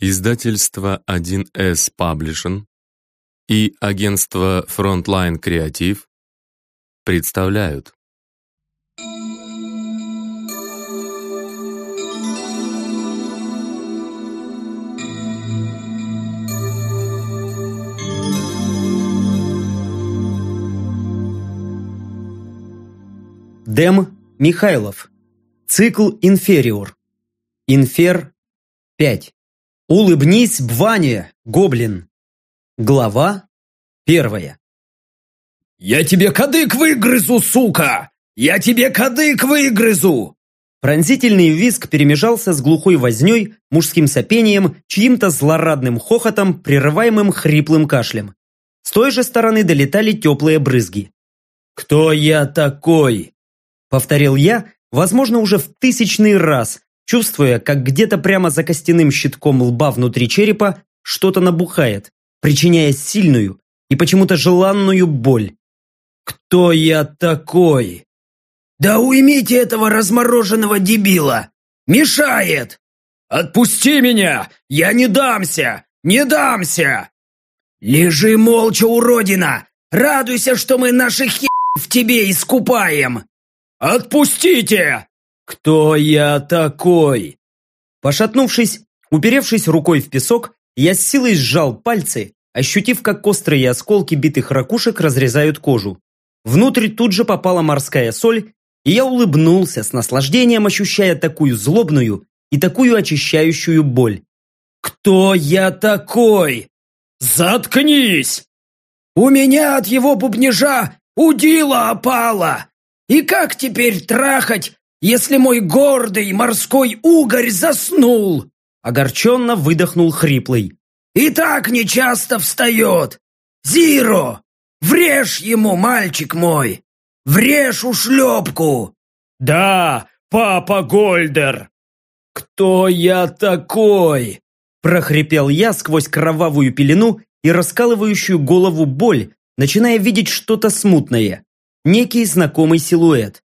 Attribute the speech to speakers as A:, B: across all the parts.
A: Издательство 1С Publishing и агентство Frontline Creative представляют
B: Дэм Михайлов. Цикл «Инфериор». Инфер 5. Улыбнись, Бване, гоблин. Глава первая.
C: «Я тебе кадык выгрызу, сука! Я тебе кадык выгрызу!»
B: Пронзительный визг перемежался с глухой вознёй, мужским сопением, чьим-то злорадным хохотом, прерываемым хриплым кашлем. С той же стороны долетали теплые брызги.
C: «Кто я такой?»
B: Повторил я, возможно, уже в тысячный раз, чувствуя, как где-то прямо за костяным щитком лба внутри черепа что-то набухает, причиняя сильную и почему-то желанную боль.
C: «Кто я такой?» «Да уймите этого размороженного дебила! Мешает! Отпусти меня! Я не дамся! Не дамся!» «Лежи молча, уродина! Радуйся, что мы наших хи в тебе искупаем!» «Отпустите!» «Кто я такой?»
B: Пошатнувшись, уперевшись рукой в песок, я с силой сжал пальцы, ощутив, как острые осколки битых ракушек разрезают кожу. Внутрь тут же попала морская соль, и я улыбнулся с наслаждением, ощущая такую злобную и такую очищающую боль.
C: «Кто я такой?» «Заткнись!» «У меня от его бубнижа удила опала! И как теперь трахать если мой гордый морской угорь заснул!»
B: Огорченно выдохнул хриплый.
C: «И так нечасто встает! Зиро! Врежь ему, мальчик мой! Врежь ушлепку!» «Да, папа Гольдер!» «Кто я такой?»
B: прохрипел я сквозь кровавую пелену и раскалывающую голову боль, начиная видеть что-то смутное. Некий знакомый силуэт.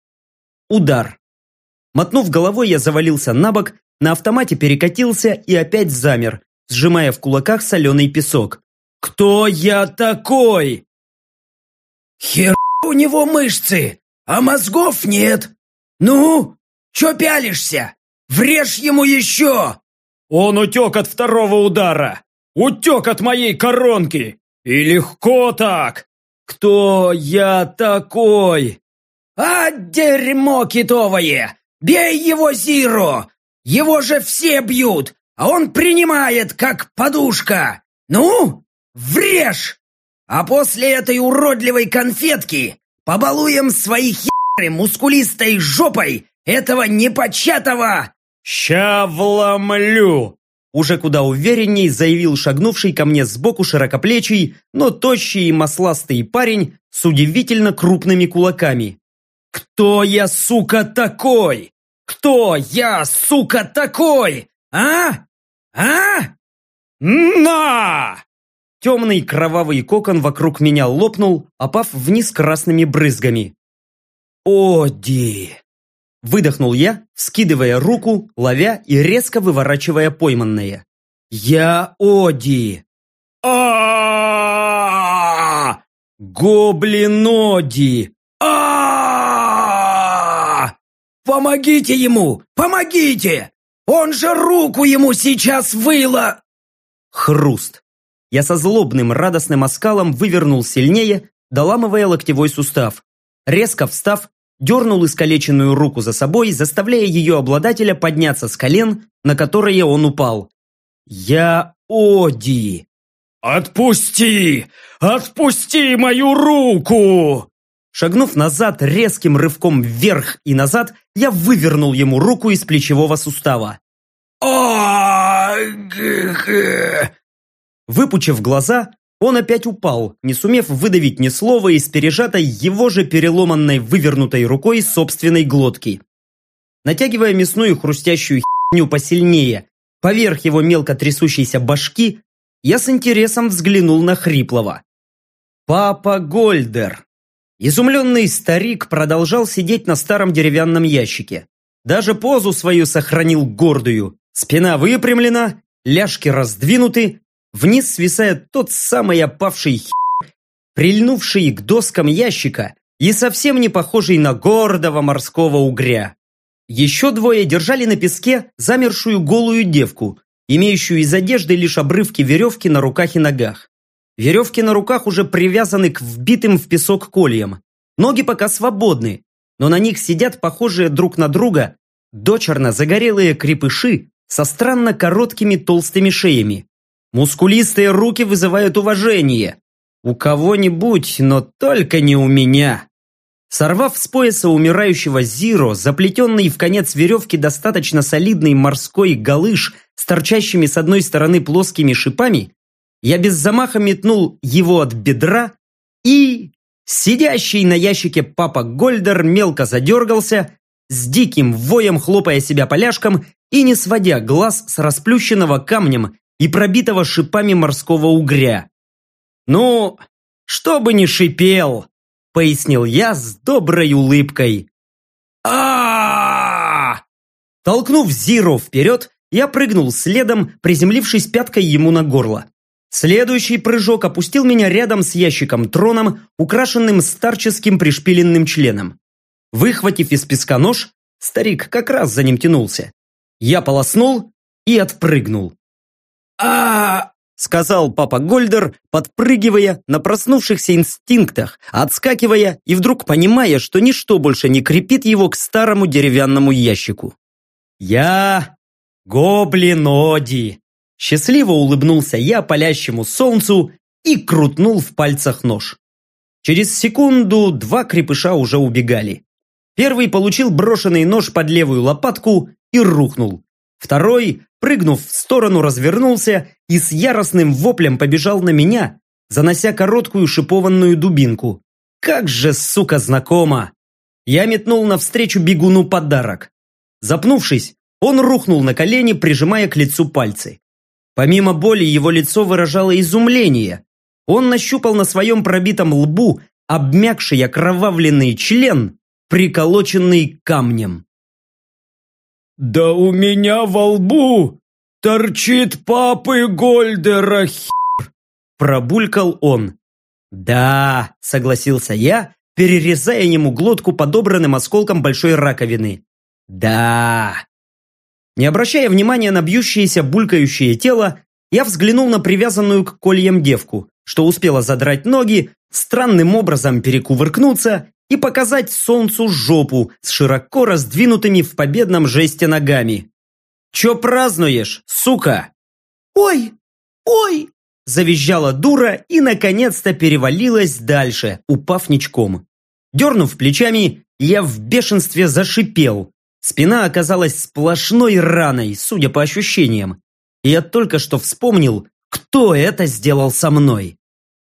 B: Удар. Мотнув головой, я завалился на бок, на автомате перекатился и опять замер, сжимая в кулаках соленый песок.
C: «Кто я такой?» «Хер у него мышцы, а мозгов нет. Ну, чё пялишься? Врежь ему еще!» «Он утек от второго удара! Утек от моей коронки! И легко так! Кто я такой?» «А, дерьмо китовое! «Бей его, Зиро! Его же все бьют, а он принимает, как подушка! Ну, врежь! А после этой уродливой конфетки побалуем своей херы мускулистой жопой этого непочатого!» «Ща вломлю!»
B: Уже куда уверенней заявил шагнувший ко мне сбоку широкоплечий, но тощий и масластый парень с удивительно крупными кулаками.
C: «Кто я, сука, такой? Кто я, сука, такой? А? А? На!»
B: Темный кровавый кокон вокруг меня лопнул, опав вниз красными брызгами.
C: «Оди!»
B: Выдохнул я, вскидывая руку, ловя и резко выворачивая пойманное.
C: «Я Оди!» а Гоблиноди! «Помогите ему! Помогите! Он же руку ему сейчас выло!»
B: Хруст. Я со злобным радостным оскалом вывернул сильнее, доламывая локтевой сустав. Резко встав, дернул искалеченную руку за собой, заставляя ее обладателя подняться с колен, на которые он упал. «Я Оди!»
C: «Отпусти! Отпусти мою руку!»
B: Шагнув назад резким рывком вверх и назад, я вывернул ему руку из плечевого сустава. Выпучив глаза, он опять упал, не сумев выдавить ни слова из пережатой его же переломанной вывернутой рукой собственной глотки. Натягивая мясную хрустящую херню посильнее, поверх его мелко трясущейся башки, я с интересом взглянул на Хриплова. «Папа Гольдер!» Изумленный старик продолжал сидеть на старом деревянном ящике. Даже позу свою сохранил гордую. Спина выпрямлена, ляжки раздвинуты, вниз свисает тот самый опавший хер, прильнувший к доскам ящика и совсем не похожий на гордого морского угря. Еще двое держали на песке замершую голую девку, имеющую из одежды лишь обрывки веревки на руках и ногах. Веревки на руках уже привязаны к вбитым в песок кольям. Ноги пока свободны, но на них сидят похожие друг на друга дочерно загорелые крепыши со странно короткими толстыми шеями. Мускулистые руки вызывают уважение. У кого-нибудь, но только не у меня. Сорвав с пояса умирающего Зиро, заплетенный в конец веревки достаточно солидный морской галыш с торчащими с одной стороны плоскими шипами, я без замаха метнул его от бедра и... Сидящий на ящике папа Гольдер мелко задергался, с диким воем хлопая себя поляшком и не сводя глаз с расплющенного камнем и пробитого шипами морского угря. «Ну, чтобы не шипел!» — пояснил я с доброй улыбкой. а Толкнув Зиро вперед, я прыгнул следом, приземлившись пяткой ему на горло. Следующий прыжок опустил меня рядом с ящиком-троном, украшенным старческим пришпиленным членом. Выхватив из песка нож, старик как раз за ним тянулся. Я полоснул и отпрыгнул. а сказал папа Гольдер, подпрыгивая на проснувшихся инстинктах, отскакивая и вдруг понимая, что ничто больше не крепит его к старому деревянному ящику. «Я гоблин Оди!» Счастливо улыбнулся я палящему солнцу и крутнул в пальцах нож. Через секунду два крепыша уже убегали. Первый получил брошенный нож под левую лопатку и рухнул. Второй, прыгнув в сторону, развернулся и с яростным воплем побежал на меня, занося короткую шипованную дубинку. Как же, сука, знакомо! Я метнул навстречу бегуну подарок. Запнувшись, он рухнул на колени, прижимая к лицу пальцы. Помимо боли, его лицо выражало изумление. Он нащупал на своем пробитом лбу обмякший окровавленный член приколоченный камнем.
C: «Да у меня во лбу торчит папы Гольдера хер!»
B: Пробулькал он. «Да», — согласился я, перерезая ему глотку подобранным осколком большой раковины. «Да». Не обращая внимания на бьющееся булькающее тело, я взглянул на привязанную к кольям девку, что успела задрать ноги, странным образом перекувыркнуться и показать солнцу жопу с широко раздвинутыми в победном жесте ногами. «Чё празднуешь, сука?» «Ой! Ой!» Завизжала дура и, наконец-то, перевалилась дальше, упав ничком. Дернув плечами, я в бешенстве зашипел. Спина оказалась сплошной раной, судя по ощущениям. И я только что вспомнил, кто это сделал со мной.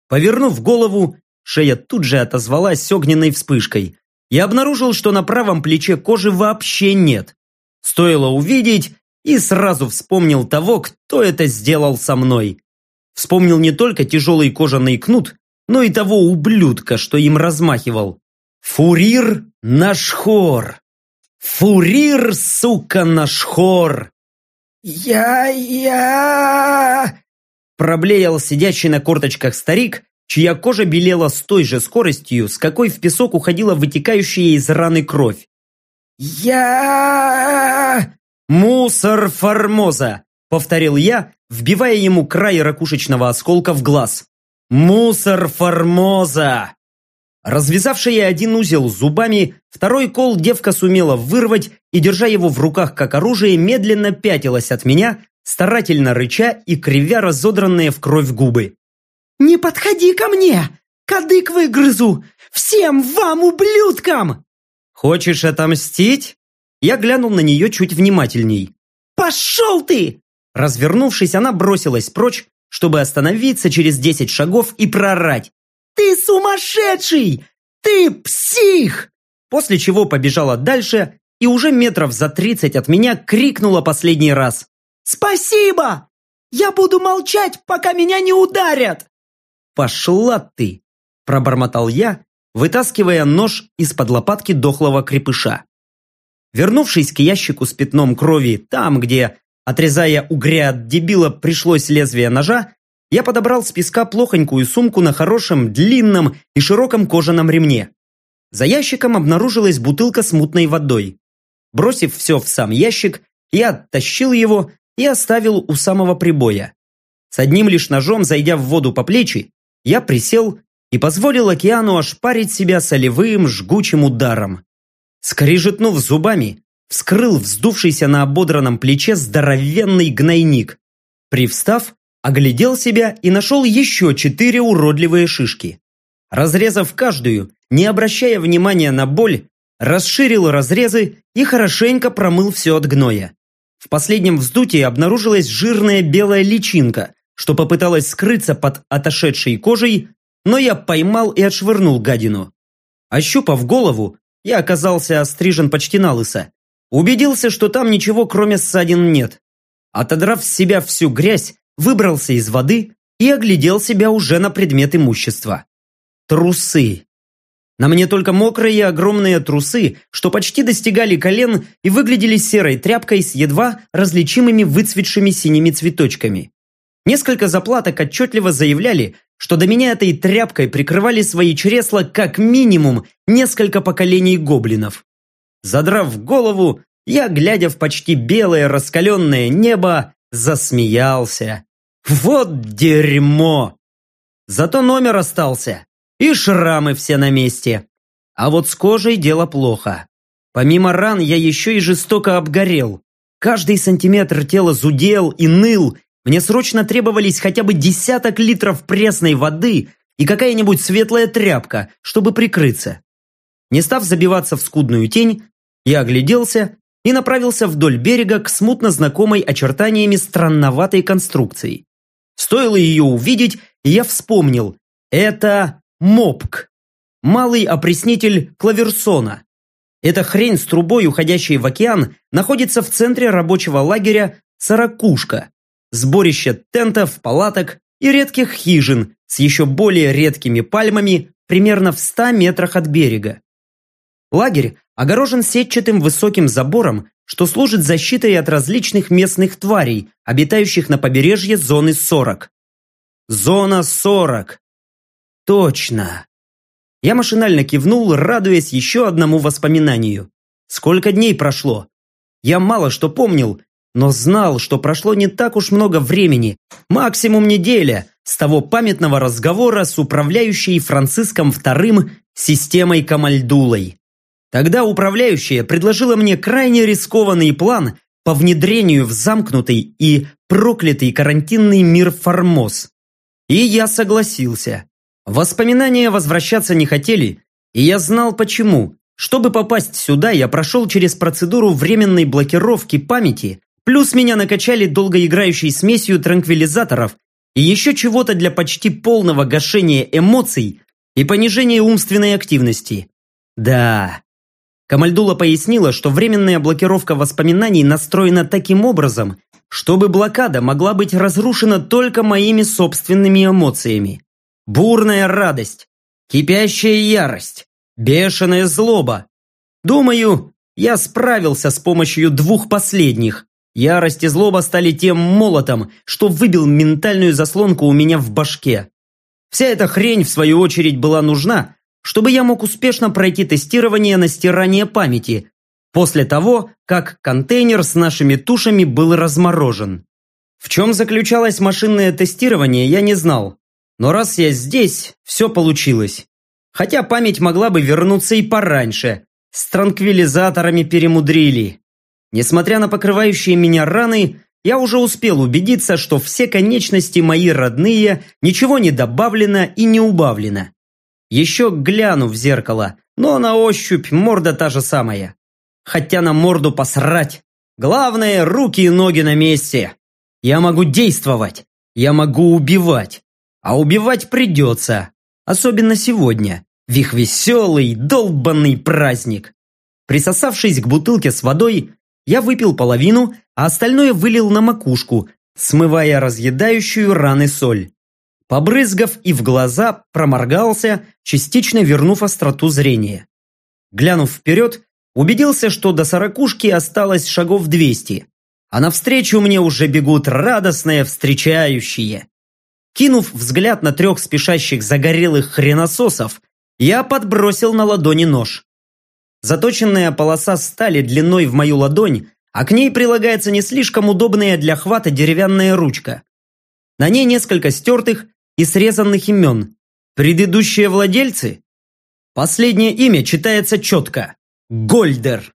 B: Повернув голову, Шея тут же отозвалась огненной вспышкой. Я обнаружил, что на правом плече кожи вообще нет. Стоило увидеть, и сразу вспомнил того, кто это сделал со мной. Вспомнил не только тяжелый кожаный кнут, но и того ублюдка, что им размахивал. Фурир Нашхор. Фурир, сука, Нашхор. «Я-я...» Проблеял сидящий на корточках старик, чья кожа белела с той же скоростью, с какой в песок уходила вытекающая из раны кровь. «Я...» «Мусор Формоза!» — повторил я, вбивая ему край ракушечного осколка в глаз. «Мусор Формоза!» Развязавшая один узел зубами, второй кол девка сумела вырвать и, держа его в руках как оружие, медленно пятилась от меня, старательно рыча и кривя разодранные в кровь губы. «Не подходи ко мне! Кадык выгрызу! Всем вам, ублюдкам!» «Хочешь отомстить?» Я глянул на нее чуть внимательней. «Пошел ты!» Развернувшись, она бросилась прочь, чтобы остановиться через десять шагов и прорать. «Ты сумасшедший! Ты псих!» После чего побежала дальше и уже метров за тридцать от меня крикнула последний раз. «Спасибо! Я буду молчать, пока меня не ударят!» «Пошла ты!» – пробормотал я, вытаскивая нож из-под лопатки дохлого крепыша. Вернувшись к ящику с пятном крови, там, где отрезая угря от дебила пришлось лезвие ножа, я подобрал с песка плохонькую сумку на хорошем, длинном и широком кожаном ремне. За ящиком обнаружилась бутылка с мутной водой. Бросив все в сам ящик, я оттащил его и оставил у самого прибоя. С одним лишь ножом, зайдя в воду по плечи, я присел и позволил океану ошпарить себя солевым жгучим ударом. Скрижетнув зубами, вскрыл вздувшийся на ободранном плече здоровенный гнойник. Привстав, оглядел себя и нашел еще четыре уродливые шишки. Разрезав каждую, не обращая внимания на боль, расширил разрезы и хорошенько промыл все от гноя. В последнем вздутии обнаружилась жирная белая личинка, что попыталась скрыться под отошедшей кожей, но я поймал и отшвырнул гадину. Ощупав голову, я оказался острижен почти на лысо. Убедился, что там ничего кроме ссадин нет. Отодрав с себя всю грязь, выбрался из воды и оглядел себя уже на предмет имущества. Трусы. На мне только мокрые огромные трусы, что почти достигали колен и выглядели серой тряпкой с едва различимыми выцветшими синими цветочками. Несколько заплаток отчетливо заявляли, что до меня этой тряпкой прикрывали свои чресла как минимум несколько поколений гоблинов. Задрав голову, я, глядя в почти белое раскаленное небо, засмеялся. Вот дерьмо! Зато номер остался. И шрамы все на месте. А вот с кожей дело плохо. Помимо ран я еще и жестоко обгорел. Каждый сантиметр тела зудел и ныл. Мне срочно требовались хотя бы десяток литров пресной воды и какая-нибудь светлая тряпка, чтобы прикрыться. Не став забиваться в скудную тень, я огляделся и направился вдоль берега к смутно знакомой очертаниями странноватой конструкции. Стоило ее увидеть, я вспомнил. Это МОПК. Малый опреснитель Клаверсона. Эта хрень с трубой, уходящей в океан, находится в центре рабочего лагеря «Сорокушка». Сборище тентов, палаток и редких хижин с еще более редкими пальмами примерно в 100 метрах от берега. Лагерь огорожен сетчатым высоким забором, что служит защитой от различных местных тварей, обитающих на побережье зоны 40. Зона 40. Точно. Я машинально кивнул, радуясь еще одному воспоминанию. Сколько дней прошло? Я мало что помнил, но знал, что прошло не так уж много времени, максимум неделя, с того памятного разговора с управляющей Франциском II системой Камальдулой. Тогда управляющая предложила мне крайне рискованный план по внедрению в замкнутый и проклятый карантинный мир Формоз. И я согласился. Воспоминания возвращаться не хотели, и я знал почему. Чтобы попасть сюда, я прошел через процедуру временной блокировки памяти, плюс меня накачали долгоиграющей смесью транквилизаторов и еще чего-то для почти полного гашения эмоций и понижения умственной активности. Да, Камальдула пояснила, что временная блокировка воспоминаний настроена таким образом, чтобы блокада могла быть разрушена только моими собственными эмоциями. Бурная радость, кипящая ярость, бешеная злоба. Думаю, я справился с помощью двух последних. Ярость и злоба стали тем молотом, что выбил ментальную заслонку у меня в башке. Вся эта хрень, в свою очередь, была нужна, чтобы я мог успешно пройти тестирование на стирание памяти после того, как контейнер с нашими тушами был разморожен. В чем заключалось машинное тестирование, я не знал. Но раз я здесь, все получилось. Хотя память могла бы вернуться и пораньше. С транквилизаторами перемудрили. Несмотря на покрывающие меня раны, я уже успел убедиться, что все конечности мои родные, ничего не добавлено и не убавлено. Еще гляну в зеркало, но на ощупь морда та же самая. Хотя на морду посрать. Главное, руки и ноги на месте. Я могу действовать. Я могу убивать. А убивать придется. Особенно сегодня. В их веселый, долбанный праздник. Присосавшись к бутылке с водой, я выпил половину, а остальное вылил на макушку, смывая разъедающую раны соль. Побрызгав и в глаза, проморгался, частично вернув остроту зрения. Глянув вперед, убедился, что до сорокушки осталось шагов двести. а навстречу мне уже бегут радостные встречающие. Кинув взгляд на трех спешащих загорелых хренососов, я подбросил на ладони нож. Заточенная полоса стали длиной в мою ладонь, а к ней прилагается не слишком удобная для хвата деревянная ручка. На ней несколько стертых и срезанных имен. Предыдущие владельцы? Последнее имя читается четко. Гольдер.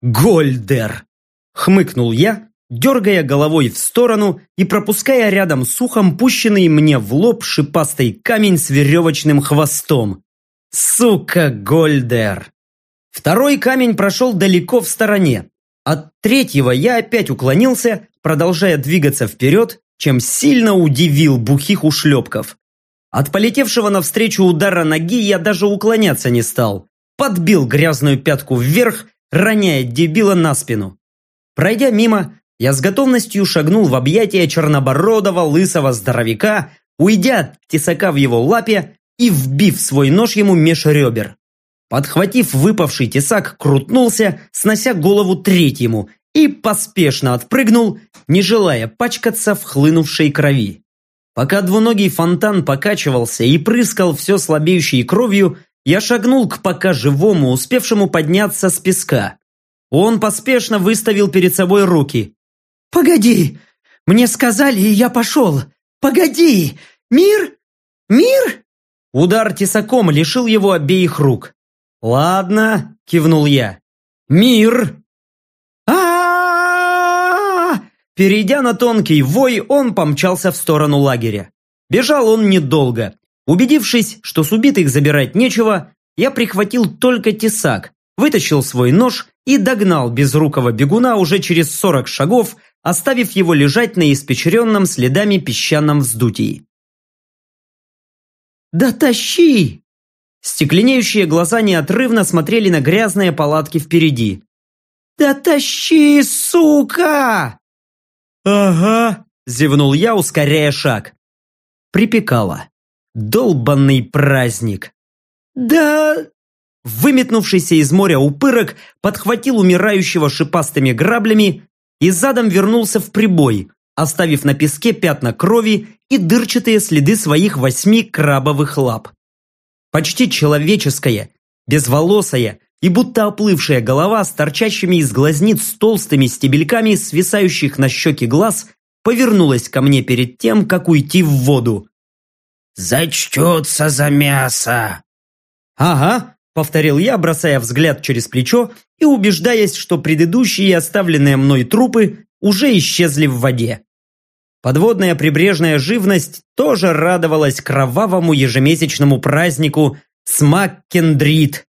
B: Гольдер. Хмыкнул я, дергая головой в сторону и пропуская рядом с ухом пущенный мне в лоб шипастый камень с веревочным хвостом. Сука, Гольдер! Второй камень прошел далеко в стороне. От третьего я опять уклонился, продолжая двигаться вперед, чем сильно удивил бухих ушлепков. От полетевшего навстречу удара ноги я даже уклоняться не стал. Подбил грязную пятку вверх, роняя дебила на спину. Пройдя мимо, я с готовностью шагнул в объятия чернобородого лысого здоровяка, уйдя от тесака в его лапе и вбив свой нож ему меж ребер. Подхватив выпавший тесак, крутнулся, снося голову третьему, и поспешно отпрыгнул, не желая пачкаться в хлынувшей крови. Пока двуногий фонтан покачивался и прыскал все слабеющей кровью, я шагнул к пока живому, успевшему подняться с песка. Он поспешно выставил перед собой руки. «Погоди! Мне сказали, и я пошел! Погоди! Мир? Мир?» Удар тесаком лишил его обеих рук. «Ладно», – кивнул я. «Мир!» Перейдя на тонкий вой, он помчался в сторону лагеря. Бежал он недолго. Убедившись, что с убитых забирать нечего, я прихватил только тесак, вытащил свой нож и догнал безрукого бегуна уже через 40 шагов, оставив его лежать на испечренном следами песчаном вздутии. «Да тащи!» Стекленеющие глаза неотрывно смотрели на грязные палатки впереди. «Да тащи, сука!» «Ага», – зевнул я, ускоряя шаг. Припекало. Долбанный праздник. «Да...» Выметнувшийся из моря упырок подхватил умирающего шипастыми граблями и задом вернулся в прибой, оставив на песке пятна крови и дырчатые следы своих восьми крабовых лап. Почти человеческая, безволосая и будто оплывшая голова с торчащими из глазниц толстыми стебельками свисающих на щеки глаз повернулась ко мне перед тем, как уйти в воду. «Зачтется за мясо!» «Ага», — повторил я, бросая взгляд через плечо и убеждаясь, что предыдущие оставленные мной трупы уже исчезли в воде. Подводная прибрежная живность тоже радовалась кровавому ежемесячному празднику Смаккендрит,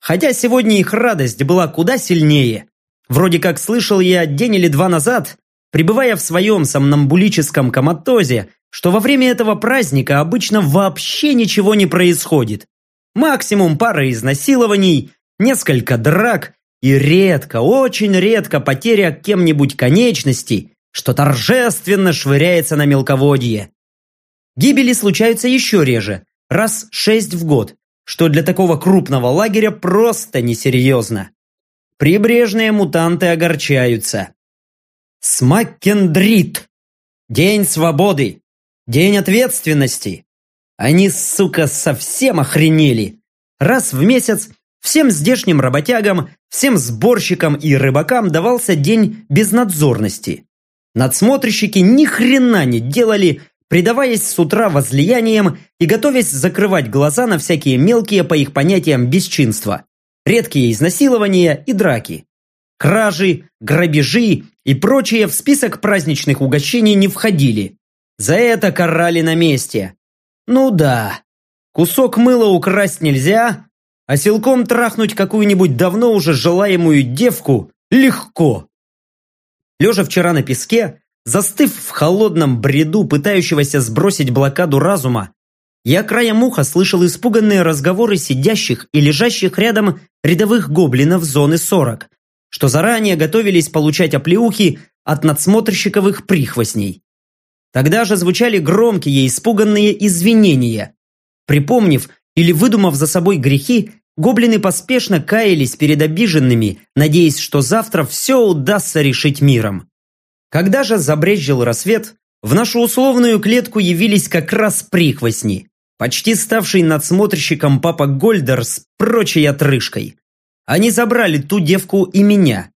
B: Хотя сегодня их радость была куда сильнее. Вроде как слышал я день или два назад, пребывая в своем сомнамбулическом коматозе, что во время этого праздника обычно вообще ничего не происходит. Максимум пара изнасилований, несколько драк и редко, очень редко потеря кем-нибудь конечности, что торжественно швыряется на мелководье. Гибели случаются еще реже, раз шесть в год, что для такого крупного лагеря просто несерьезно. Прибрежные мутанты огорчаются. Смаккендрит. День свободы. День ответственности. Они, сука, совсем охренели. Раз в месяц всем здешним работягам, всем сборщикам и рыбакам давался день безнадзорности. Надсмотрщики ни хрена не делали, предаваясь с утра возлияниям и готовясь закрывать глаза на всякие мелкие, по их понятиям, бесчинства, редкие изнасилования и драки. Кражи, грабежи и прочие в список праздничных угощений не входили. За это карали на месте. Ну да, кусок мыла украсть нельзя, а силком трахнуть какую-нибудь давно уже желаемую девку легко. Лежа вчера на песке, Застыв в холодном бреду, пытающегося сбросить блокаду разума, я краем уха слышал испуганные разговоры сидящих и лежащих рядом рядовых гоблинов зоны 40, что заранее готовились получать оплеухи от надсмотрщиковых прихвостней. Тогда же звучали громкие испуганные извинения. Припомнив или выдумав за собой грехи, гоблины поспешно каялись перед обиженными, надеясь, что завтра все удастся решить миром. Когда же забрезжил рассвет, в нашу условную клетку явились как раз прихвостни, почти ставший надсмотрщиком папа Гольдер с прочей отрыжкой. Они забрали ту девку и меня,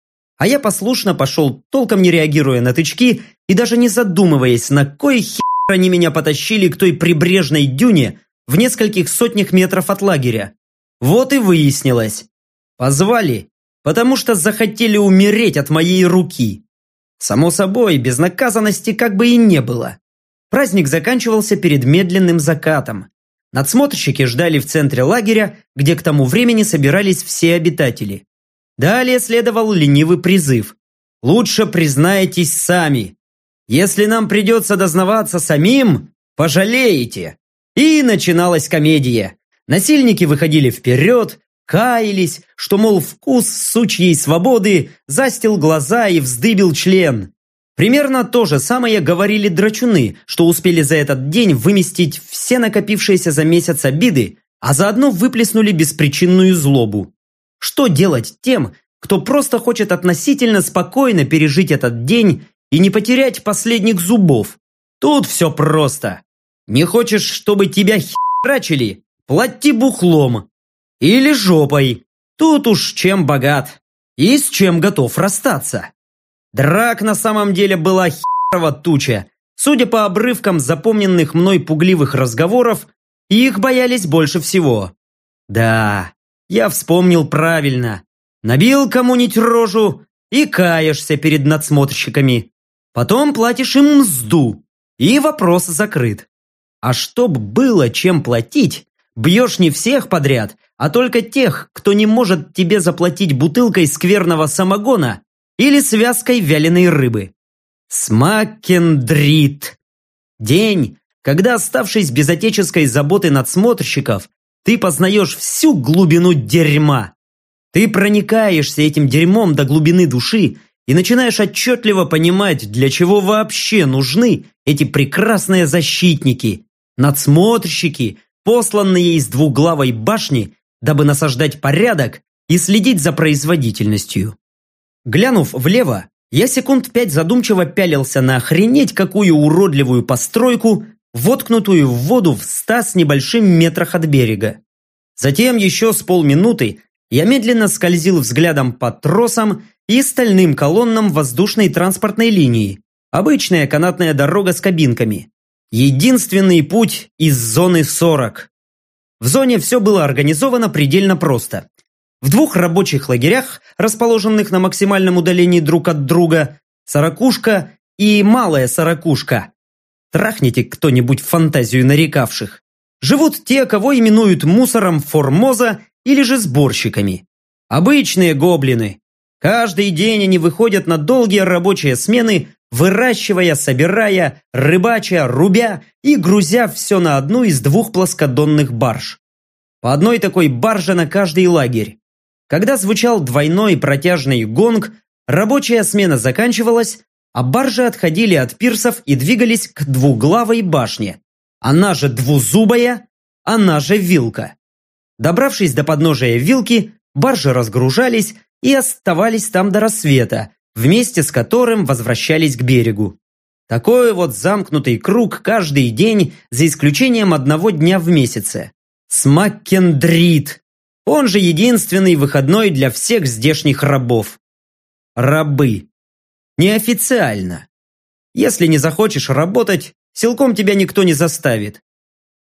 B: а я послушно пошел, толком не реагируя на тычки и даже не задумываясь, на кой хер они меня потащили к той прибрежной дюне в нескольких сотнях метров от лагеря. Вот и выяснилось. Позвали, потому что захотели умереть от моей руки. Само собой, безнаказанности как бы и не было. Праздник заканчивался перед медленным закатом. Надсмотрщики ждали в центре лагеря, где к тому времени собирались все обитатели. Далее следовал ленивый призыв. «Лучше признайтесь сами. Если нам придется дознаваться самим, пожалеете». И начиналась комедия. Насильники выходили вперед, каялись, что, мол, вкус сучьей свободы застил глаза и вздыбил член. Примерно то же самое говорили драчуны, что успели за этот день выместить все накопившиеся за месяц обиды, а заодно выплеснули беспричинную злобу. Что делать тем, кто просто хочет относительно спокойно пережить этот день и не потерять последних зубов? Тут все просто. Не хочешь, чтобы тебя херачили? Плати бухлом. Или жопой. Тут уж чем богат. И с чем готов расстаться. Драк на самом деле была херова туча. Судя по обрывкам запомненных мной пугливых разговоров, их боялись больше всего. Да, я вспомнил правильно. Набил кому-нибудь рожу и каешься перед надсмотрщиками. Потом платишь им мзду, и вопрос закрыт. А чтоб было чем платить, бьешь не всех подряд, а только тех, кто не может тебе заплатить бутылкой скверного самогона или связкой вяленой рыбы. Смакендрит. День, когда, оставшись без отеческой заботы надсмотрщиков, ты познаешь всю глубину дерьма. Ты проникаешься этим дерьмом до глубины души и начинаешь отчетливо понимать, для чего вообще нужны эти прекрасные защитники, надсмотрщики, посланные из двуглавой башни, дабы насаждать порядок и следить за производительностью. Глянув влево, я секунд пять задумчиво пялился на охренеть какую уродливую постройку, воткнутую в воду в ста с небольшим метрах от берега. Затем еще с полминуты я медленно скользил взглядом по тросам и стальным колоннам воздушной транспортной линии. Обычная канатная дорога с кабинками. Единственный путь из зоны 40. В зоне все было организовано предельно просто. В двух рабочих лагерях, расположенных на максимальном удалении друг от друга, сорокушка и малая сорокушка. Трахните кто-нибудь фантазию нарекавших. Живут те, кого именуют мусором Формоза или же сборщиками. Обычные гоблины. Каждый день они выходят на долгие рабочие смены выращивая, собирая, рыбача, рубя и грузя все на одну из двух плоскодонных барж. По одной такой барже на каждый лагерь. Когда звучал двойной протяжный гонг, рабочая смена заканчивалась, а баржи отходили от пирсов и двигались к двуглавой башне. Она же двузубая, она же вилка. Добравшись до подножия вилки, баржи разгружались и оставались там до рассвета, вместе с которым возвращались к берегу. Такой вот замкнутый круг каждый день, за исключением одного дня в месяце. Смаккендрит. Он же единственный выходной для всех здешних рабов. Рабы. Неофициально. Если не захочешь работать, силком тебя никто не заставит.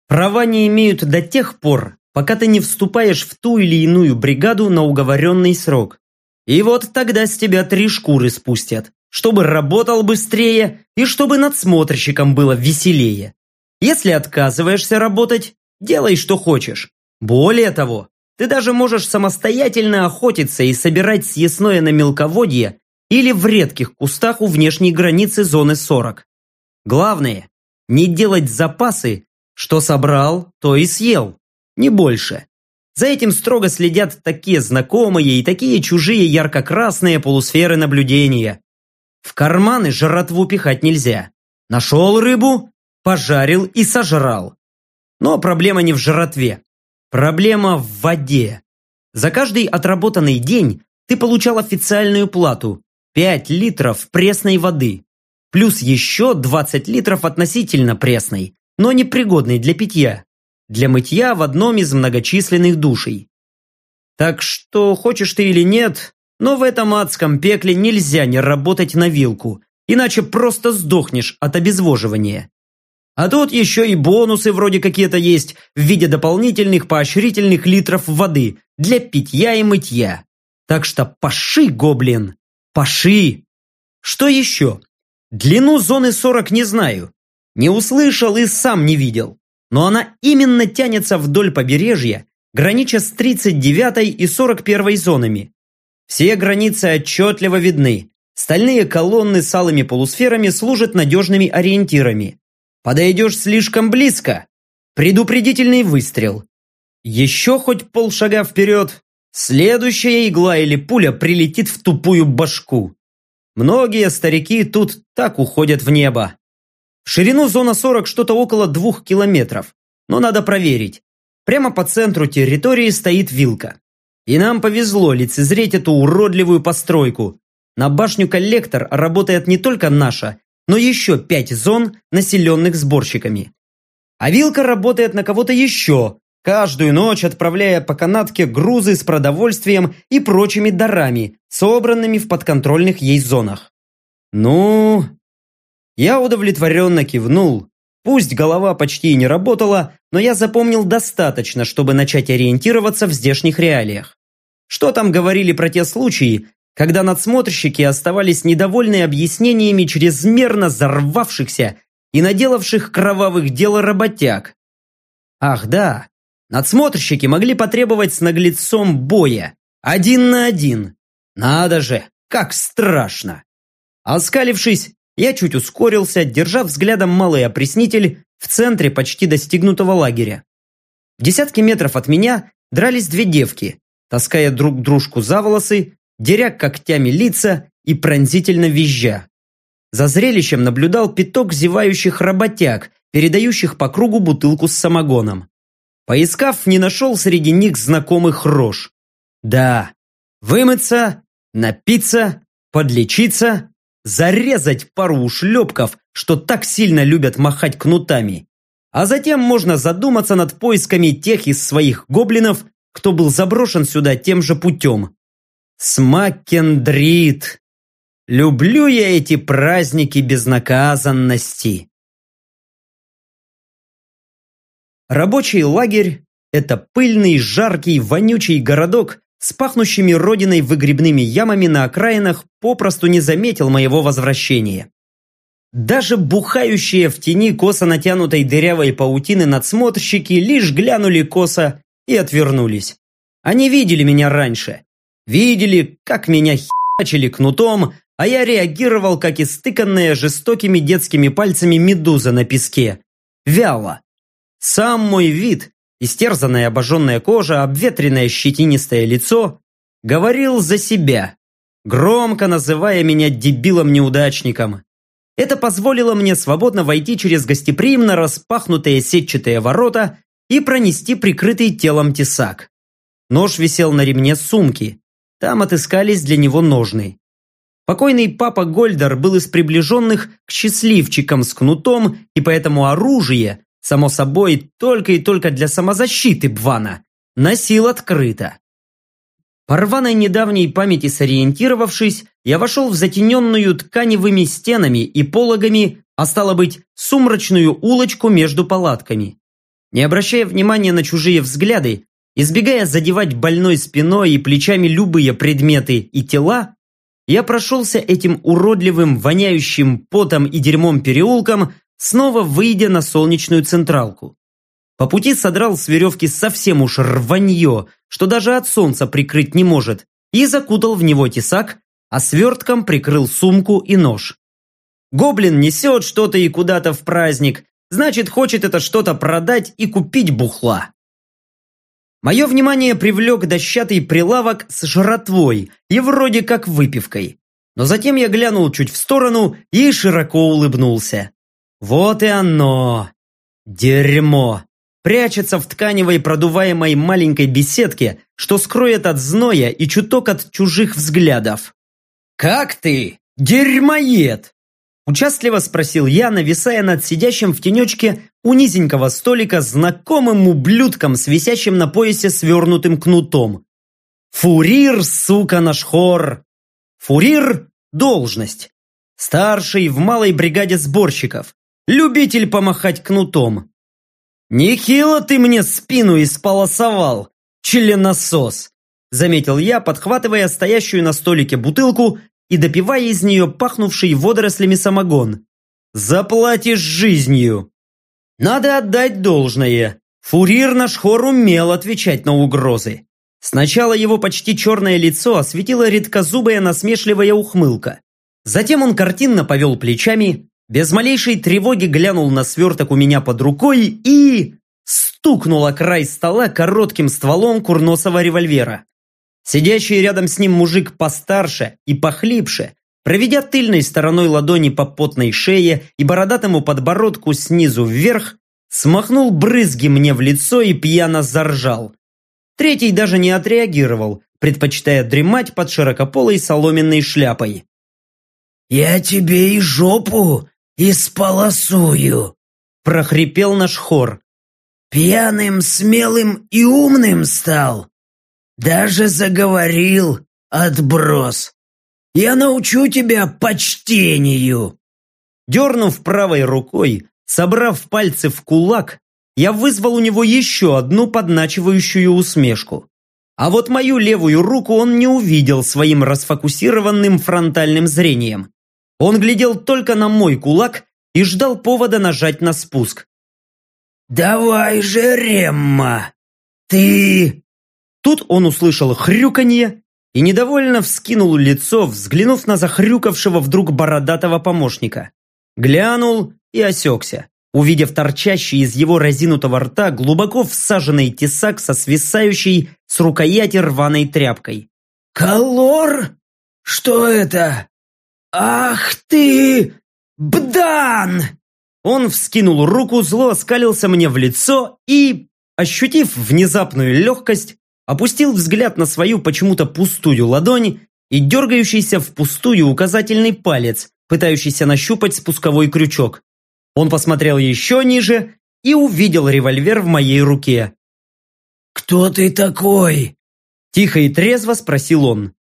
B: Права не имеют до тех пор, пока ты не вступаешь в ту или иную бригаду на уговоренный срок. И вот тогда с тебя три шкуры спустят, чтобы работал быстрее и чтобы надсмотрщикам было веселее. Если отказываешься работать, делай что хочешь. Более того, ты даже можешь самостоятельно охотиться и собирать съестное на мелководье или в редких кустах у внешней границы зоны 40. Главное, не делать запасы, что собрал, то и съел, не больше. За этим строго следят такие знакомые и такие чужие ярко-красные полусферы наблюдения. В карманы жратву пихать нельзя. Нашел рыбу, пожарил и сожрал. Но проблема не в жратве. Проблема в воде. За каждый отработанный день ты получал официальную плату. 5 литров пресной воды, плюс еще 20 литров относительно пресной, но непригодной для питья, для мытья в одном из многочисленных душей. Так что, хочешь ты или нет, но в этом адском пекле нельзя не работать на вилку, иначе просто сдохнешь от обезвоживания. А тут еще и бонусы вроде какие-то есть в виде дополнительных поощрительных литров воды для питья и мытья. Так что паши, гоблин, паши! Что еще? Длину зоны 40 не знаю. Не услышал и сам не видел. Но она именно тянется вдоль побережья, гранича с 39 и 41 зонами. Все границы отчетливо видны. Стальные колонны с алыми полусферами служат надежными ориентирами. Подойдешь слишком близко – предупредительный выстрел. Еще хоть полшага вперед, следующая игла или пуля прилетит в тупую башку. Многие старики тут так уходят в небо. В ширину зона 40 что-то около двух километров, но надо проверить. Прямо по центру территории стоит вилка. И нам повезло лицезреть эту уродливую постройку. На башню коллектор работает не только наша, но еще пять зон, населенных сборщиками. А вилка работает на кого-то еще, каждую ночь отправляя по канатке грузы с продовольствием и прочими дарами, собранными в подконтрольных ей зонах. Ну... Я удовлетворенно кивнул. Пусть голова почти и не работала, но я запомнил достаточно, чтобы начать ориентироваться в здешних реалиях. Что там говорили про те случаи, когда надсмотрщики оставались недовольны объяснениями чрезмерно зарвавшихся и наделавших кровавых дел работяг. Ах да, надсмотрщики могли потребовать с наглецом боя, один на один. Надо же, как страшно! Оскалившись, я чуть ускорился, держа взглядом малый опреснитель в центре почти достигнутого лагеря. В десятки метров от меня дрались две девки, таская друг дружку за волосы деря когтями лица и пронзительно визжа. За зрелищем наблюдал пяток зевающих работяг, передающих по кругу бутылку с самогоном. Поискав, не нашел среди них знакомых рож. Да, вымыться, напиться, подлечиться, зарезать пару ушлепков, что так сильно любят махать кнутами. А затем можно задуматься над поисками тех из своих гоблинов, кто был заброшен сюда тем же путем. Смакендрит! Люблю я эти праздники безнаказанности. Рабочий лагерь – это пыльный, жаркий, вонючий городок с пахнущими родиной выгребными ямами на окраинах попросту не заметил моего возвращения. Даже бухающие в тени косо натянутой дырявой паутины надсмотрщики лишь глянули косо и отвернулись. Они видели меня раньше, Видели, как меня хачили кнутом, а я реагировал, как истыканная жестокими детскими пальцами медуза на песке. Вяло. Сам мой вид, истерзанная обожженная кожа, обветренное щетинистое лицо, говорил за себя, громко называя меня дебилом-неудачником. Это позволило мне свободно войти через гостеприимно распахнутые сетчатые ворота и пронести прикрытый телом тесак. Нож висел на ремне сумки. Там отыскались для него ножны. Покойный папа Гольдер был из приближенных к счастливчикам с кнутом, и поэтому оружие, само собой, только и только для самозащиты Бвана, носил открыто. По рваной недавней памяти сориентировавшись, я вошел в затененную тканевыми стенами и пологами, а стало быть, сумрачную улочку между палатками. Не обращая внимания на чужие взгляды, Избегая задевать больной спиной и плечами любые предметы и тела, я прошелся этим уродливым, воняющим потом и дерьмом переулком, снова выйдя на солнечную централку. По пути содрал с веревки совсем уж рванье, что даже от солнца прикрыть не может, и закутал в него тесак, а свертком прикрыл сумку и нож. Гоблин несет что-то и куда-то в праздник, значит хочет это что-то продать и купить бухла. Мое внимание привлек дощатый прилавок с жратвой и вроде как выпивкой. Но затем я глянул чуть в сторону и широко улыбнулся. Вот и оно! Дерьмо! Прячется в тканевой продуваемой маленькой беседке, что скроет от зноя и чуток от чужих взглядов. «Как ты, дерьмоед?» Участливо спросил я, нависая над сидящим в тенечке у низенького столика знакомым ублюдком с висящим на поясе свернутым кнутом. Фурир, сука, наш хор! Фурир – должность. Старший в малой бригаде сборщиков. Любитель помахать кнутом. «Нехило ты мне спину исполосовал, членосос!» Заметил я, подхватывая стоящую на столике бутылку и допивая из нее пахнувший водорослями самогон. «Заплатишь жизнью!» Надо отдать должное. Фурир наш хор умел отвечать на угрозы. Сначала его почти черное лицо осветила редкозубая насмешливая ухмылка. Затем он картинно повел плечами, без малейшей тревоги глянул на сверток у меня под рукой и... стукнул о край стола коротким стволом курносого револьвера. Сидящий рядом с ним мужик постарше и похлипше, проведя тыльной стороной ладони по потной шее и бородатому подбородку снизу вверх, смахнул брызги мне в лицо и пьяно заржал. Третий даже не отреагировал, предпочитая дремать под широкополой соломенной шляпой.
C: «Я тебе и жопу исполосую!»
B: – прохрипел наш хор.
C: «Пьяным, смелым и умным стал!» Даже заговорил, отброс. Я научу тебя почтению.
B: Дернув правой рукой, собрав пальцы в кулак, я вызвал у него еще одну подначивающую усмешку. А вот мою левую руку он не увидел своим расфокусированным фронтальным зрением. Он глядел только на мой кулак и ждал повода нажать на спуск.
C: «Давай же, Ремма! Ты
B: Тут он услышал хрюканье и недовольно вскинул лицо, взглянув на захрюкавшего вдруг бородатого помощника. Глянул и осекся, увидев торчащий из его разинутого рта глубоко всаженный тесак со свисающей с рукояти рваной тряпкой.
C: «Колор? Что это? Ах ты! Бдан!»
B: Он вскинул руку, зло оскалился мне в лицо и, ощутив внезапную легкость, опустил взгляд на свою почему-то пустую ладонь и дергающийся впустую указательный палец, пытающийся нащупать спусковой крючок. Он посмотрел еще ниже и увидел револьвер в моей руке.
C: «Кто ты такой?»
B: Тихо и трезво спросил он.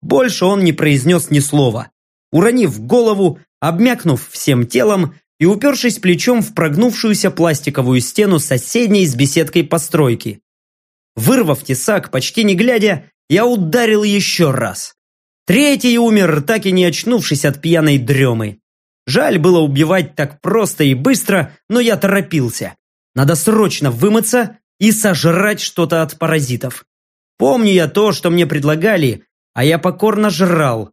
B: Больше он не произнес ни слова. Уронив голову, обмякнув всем телом и упершись плечом в прогнувшуюся пластиковую стену соседней с беседкой постройки. Вырвав тесак, почти не глядя, я ударил еще раз. Третий умер, так и не очнувшись от пьяной дремы. Жаль было убивать так просто и быстро, но я торопился. Надо срочно вымыться и сожрать что-то от паразитов. Помню я то, что мне предлагали, а я покорно жрал.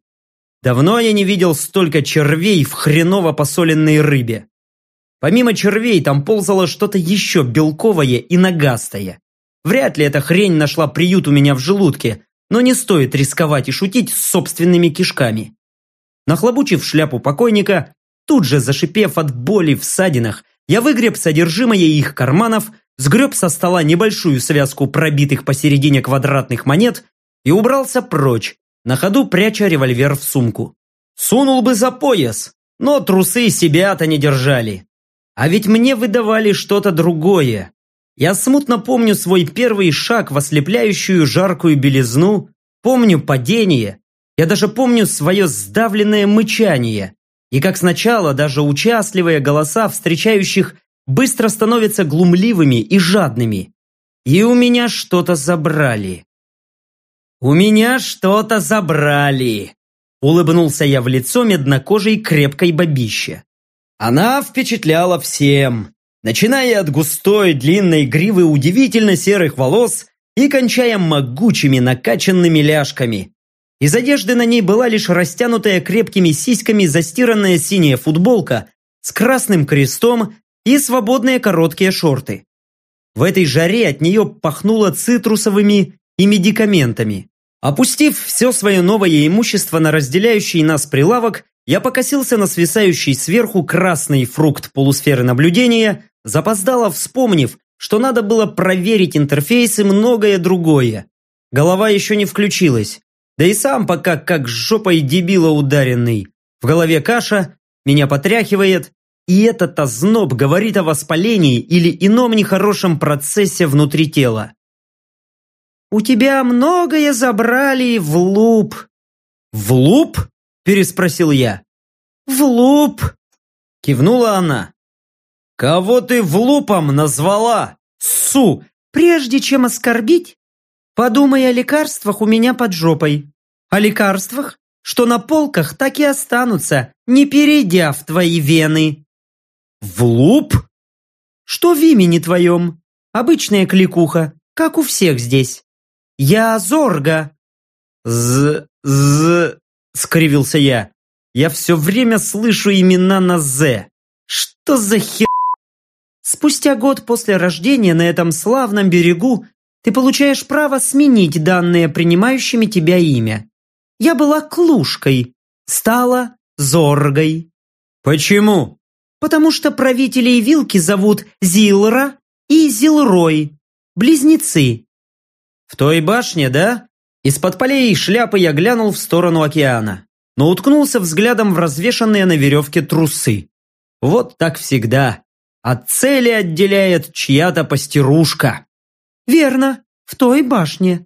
B: Давно я не видел столько червей в хреново посоленной рыбе. Помимо червей там ползало что-то еще белковое и нагастое. Вряд ли эта хрень нашла приют у меня в желудке, но не стоит рисковать и шутить с собственными кишками. Нахлобучив шляпу покойника, тут же зашипев от боли в ссадинах, я выгреб содержимое их карманов, сгреб со стола небольшую связку пробитых посередине квадратных монет и убрался прочь, на ходу пряча револьвер в сумку. Сунул бы за пояс, но трусы себя-то не держали. А ведь мне выдавали что-то другое. Я смутно помню свой первый шаг в ослепляющую жаркую белизну, помню падение, я даже помню свое сдавленное мычание, и как сначала даже участливые голоса встречающих быстро становятся глумливыми и жадными. И у меня что-то забрали. «У меня что-то забрали!» Улыбнулся я в лицо меднокожей крепкой бабище. Она впечатляла всем, начиная от густой длинной гривы удивительно серых волос и кончая могучими накачанными ляжками. Из одежды на ней была лишь растянутая крепкими сиськами застиранная синяя футболка с красным крестом и свободные короткие шорты. В этой жаре от нее пахнуло цитрусовыми и медикаментами. Опустив все свое новое имущество на разделяющий нас прилавок, я покосился на свисающий сверху красный фрукт полусферы наблюдения, запоздало вспомнив, что надо было проверить интерфейс и многое другое. Голова еще не включилась. Да и сам пока как жопой дебила ударенный. В голове каша, меня потряхивает, и этот озноб говорит о воспалении или ином нехорошем процессе внутри тела. «У тебя многое забрали в луп». «В луп?» – переспросил я. «В луп!» – кивнула она. «Кого ты в лупом назвала, су?» «Прежде чем оскорбить, подумай о лекарствах у меня под жопой. О лекарствах, что на полках так и останутся, не перейдя в твои вены». «В луп?» «Что в имени твоем? Обычная кликуха, как у всех здесь. Я Зорга».
C: «З-з...» — скривился я. «Я все время слышу имена на «З». Что за хер...»
B: Спустя год после рождения на этом славном берегу ты получаешь право сменить данное принимающими тебя имя. Я была Клушкой, стала Зоргой.
C: Почему?
B: Потому что правителей Вилки зовут Зилра и Зилрой, близнецы. В той башне, да? Из-под полей шляпы я глянул в сторону океана, но уткнулся взглядом в развешанные на веревке трусы. Вот так всегда. От цели отделяет чья-то постирушка. Верно, в той башне.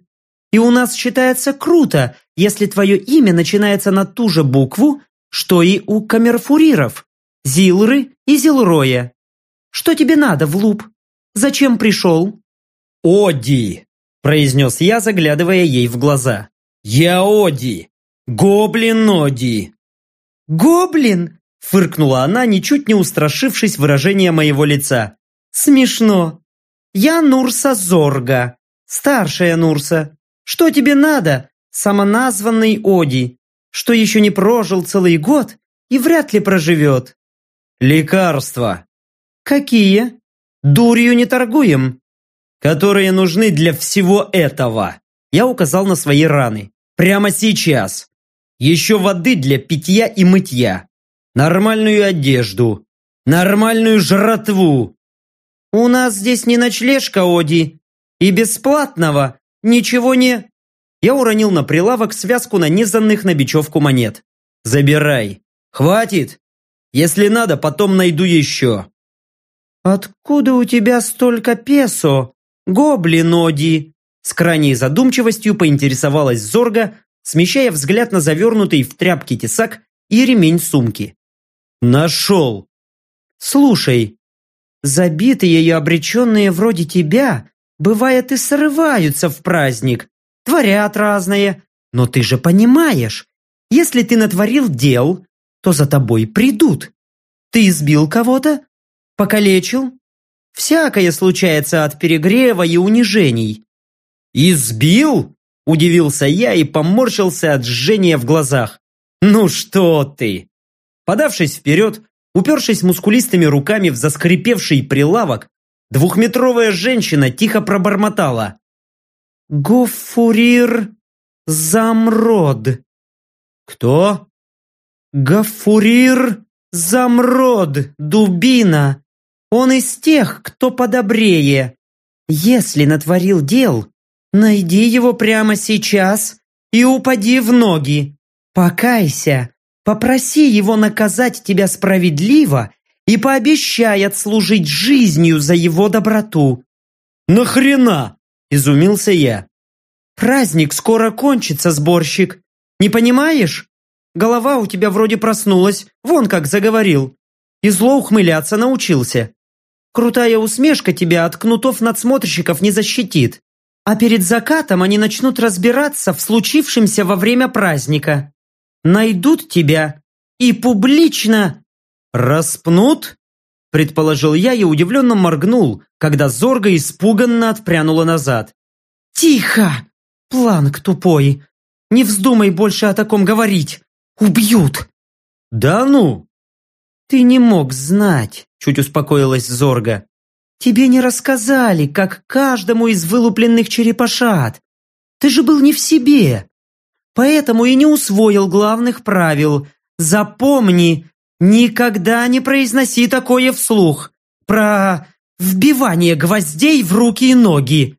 B: И у нас считается круто, если твое имя начинается на ту же букву, что и у камерфуриров, Зилры и Зилроя. Что тебе надо, в луп? Зачем пришел?
C: Оди, произнес я, заглядывая ей в глаза. Я Оди, гоблин Оди.
B: Гоблин? Фыркнула она, ничуть не устрашившись выражения моего лица. Смешно. Я Нурса Зорга, старшая Нурса. Что тебе надо, самоназванный Оди, что еще не прожил целый год и вряд ли проживет?
C: Лекарства.
B: Какие? Дурью не торгуем.
C: Которые нужны для всего этого. Я указал на свои раны. Прямо сейчас. Еще воды для питья и мытья. Нормальную одежду. Нормальную жратву.
B: У нас здесь не ночлежка, Оди. И бесплатного ничего не... Я уронил на прилавок связку нанизанных на бечевку монет.
C: Забирай. Хватит. Если надо, потом найду еще.
B: Откуда у тебя столько песо? Гоблин Оди. С крайней задумчивостью поинтересовалась Зорга, смещая взгляд на завернутый в тряпки тесак и ремень сумки.
C: «Нашел!»
B: «Слушай, забитые и обреченные вроде тебя, бывает и срываются в праздник, творят разное, но ты же понимаешь, если ты натворил дел, то за тобой придут. Ты избил кого-то? Покалечил? Всякое случается от перегрева и унижений.
C: «Избил?» – удивился я и поморщился от жжения в глазах. «Ну что ты!» Подавшись вперед, упершись мускулистыми руками в заскрипевший прилавок, двухметровая женщина тихо пробормотала.
B: «Гофурир Замрод».
C: «Кто?»
B: «Гафурир Замрод, дубина. Он из тех, кто подобрее. Если натворил дел, найди его прямо сейчас и упади в ноги. Покайся, попроси его наказать тебя справедливо и пообещай отслужить жизнью за его доброту».
C: «Нахрена?» – изумился я.
B: «Праздник скоро кончится, сборщик. Не понимаешь? Голова у тебя вроде проснулась, вон как заговорил. И зло ухмыляться научился. Крутая усмешка тебя от кнутов надсмотрщиков не защитит. А перед закатом они начнут разбираться в случившемся во время праздника. Найдут тебя и публично...
C: «Распнут?» – предположил я и удивленно моргнул, когда Зорга испуганно отпрянула назад.
B: «Тихо! Планк тупой! Не вздумай больше о таком говорить! Убьют!»
C: «Да ну!»
B: «Ты не мог знать», – чуть успокоилась Зорга. «Тебе не рассказали, как каждому из вылупленных черепашат. Ты же был не в себе. Поэтому и не усвоил главных правил. Запомни, никогда не произноси такое вслух. Про вбивание гвоздей в руки и ноги».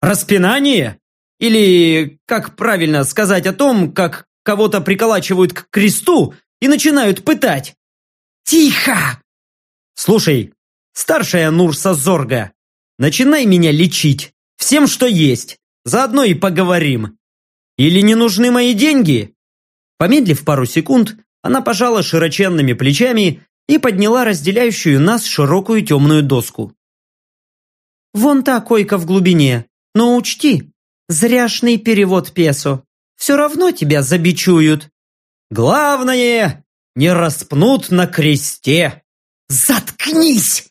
C: «Распинание?»
B: Или, как правильно сказать о том, как кого-то приколачивают к кресту и начинают пытать. Тихо! Слушай, старшая Нурса Зорга, начинай меня лечить. Всем, что есть. Заодно и поговорим. Или не нужны мои деньги? Помедлив пару секунд, она пожала широченными плечами и подняла разделяющую нас широкую темную доску. «Вон та койка в глубине, но учти, зряшный перевод песо. Все равно тебя забичуют». «Главное, не распнут на кресте!»
C: «Заткнись!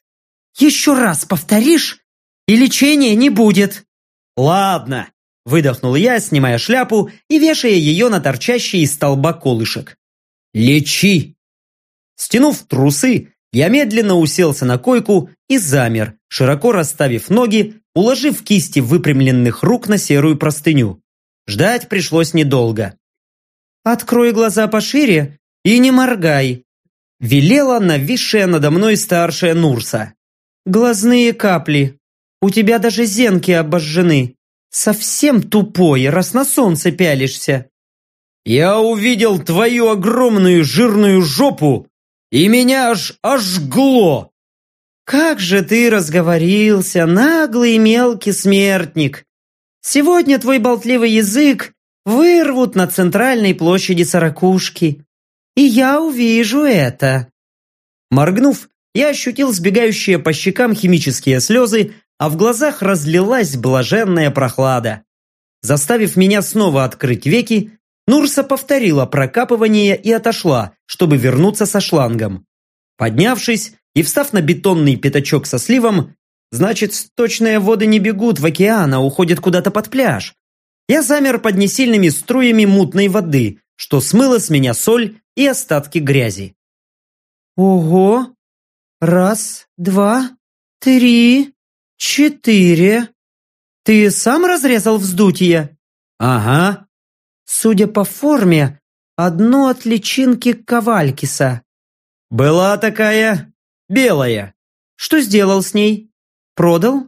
C: Еще раз повторишь, и лечения не будет!»
B: «Ладно!» – выдохнул я, снимая шляпу и вешая ее на торчащий из столба колышек. «Лечи!» Стянув трусы, я медленно уселся на койку и замер, широко расставив ноги, уложив кисти выпрямленных рук на серую простыню. Ждать пришлось недолго.
C: «Открой глаза пошире и не моргай», велела нависшая надо мной старшая Нурса. «Глазные капли. У тебя даже зенки обожжены. Совсем тупой, раз на солнце пялишься».
B: «Я увидел твою огромную жирную жопу, и меня аж ожгло!»
C: «Как же ты разговорился, наглый мелкий смертник! Сегодня твой болтливый язык вырвут на центральной площади Саракушки. И я увижу это!»
B: Моргнув, я ощутил сбегающие по щекам химические слезы, а в глазах разлилась блаженная прохлада. Заставив меня снова открыть веки, Нурса повторила прокапывание и отошла, чтобы вернуться со шлангом. Поднявшись и встав на бетонный пятачок со сливом, значит, сточные воды не бегут в океан, а уходят куда-то под пляж. Я замер под несильными струями мутной воды, что смыло с меня соль и остатки грязи.
C: «Ого! Раз, два, три, четыре. Ты сам разрезал вздутие?»
B: «Ага»,
C: Судя по форме, одно от личинки Ковалькиса.
B: Была такая белая.
C: Что сделал с ней? Продал?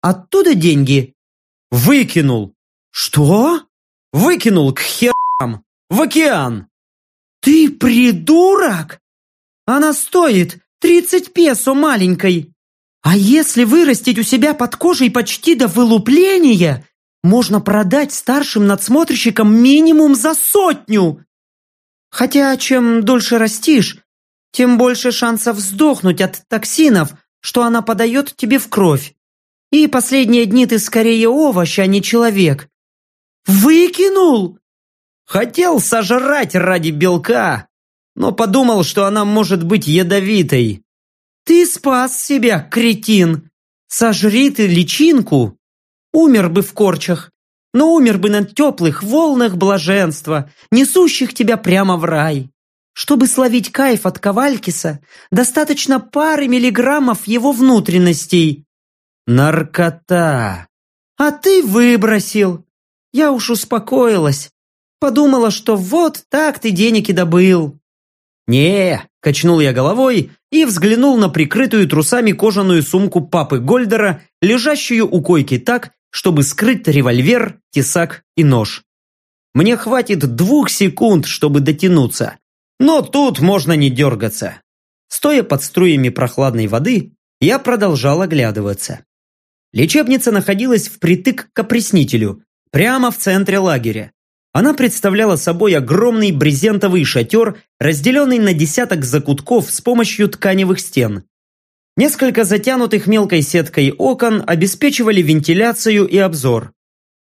C: Оттуда деньги?
B: Выкинул.
C: Что?
B: Выкинул к херам. В океан.
C: Ты придурок? Она стоит 30 песо маленькой. А если вырастить у себя под кожей почти до вылупления, можно продать старшим надсмотрщикам минимум за сотню. Хотя чем дольше растишь, тем больше шансов сдохнуть от токсинов, что она подает тебе в кровь. И последние дни ты скорее овощ, а не человек. Выкинул!
B: Хотел сожрать ради белка, но подумал, что она может быть ядовитой.
C: Ты спас себя, кретин! Сожри ты личинку, Умер бы в корчах, но умер бы на теплых волнах блаженства, несущих тебя прямо в рай. Чтобы словить кайф от Ковалькиса, достаточно пары миллиграммов его внутренностей.
B: Наркота.
C: А ты выбросил. Я уж успокоилась. Подумала, что вот так ты денег и добыл.
B: не качнул я головой и взглянул на прикрытую трусами кожаную сумку папы Гольдера, лежащую у койки так, чтобы скрыть револьвер, тесак и нож. Мне хватит двух секунд, чтобы дотянуться. Но тут можно не дергаться. Стоя под струями прохладной воды, я продолжал оглядываться. Лечебница находилась впритык к опреснителю, прямо в центре лагеря. Она представляла собой огромный брезентовый шатер, разделенный на десяток закутков с помощью тканевых стен. Несколько затянутых мелкой сеткой окон обеспечивали вентиляцию и обзор.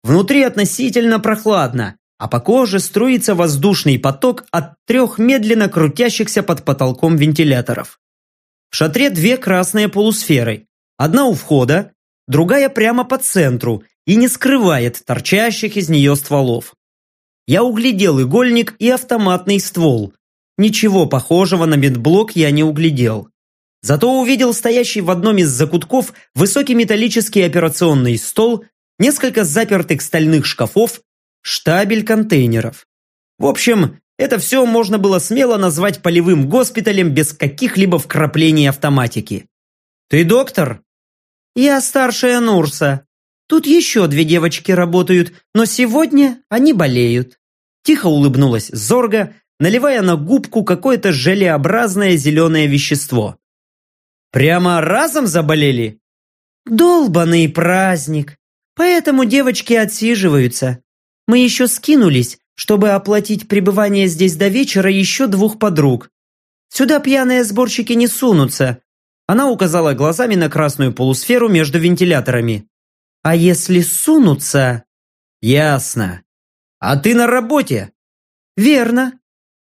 B: Внутри относительно прохладно, а по коже струится воздушный поток от трех медленно крутящихся под потолком вентиляторов. В шатре две красные полусферы. Одна у входа, другая прямо по центру и не скрывает торчащих из нее стволов. Я углядел игольник и автоматный ствол. Ничего похожего на медблок я не углядел. Зато увидел стоящий в одном из закутков высокий металлический операционный стол, несколько запертых стальных шкафов, штабель контейнеров. В общем, это все можно было смело назвать полевым госпиталем без каких-либо вкраплений автоматики. «Ты доктор?»
C: «Я старшая Нурса.
B: Тут еще две девочки работают, но сегодня они болеют». Тихо улыбнулась Зорга, наливая на губку какое-то желеобразное зеленое вещество. «Прямо разом заболели?» «Долбанный праздник! Поэтому девочки отсиживаются. Мы еще скинулись, чтобы оплатить пребывание здесь до вечера еще двух подруг. Сюда пьяные сборщики не сунутся». Она указала глазами на красную полусферу между вентиляторами. «А если сунутся...» «Ясно. А ты на работе?» «Верно.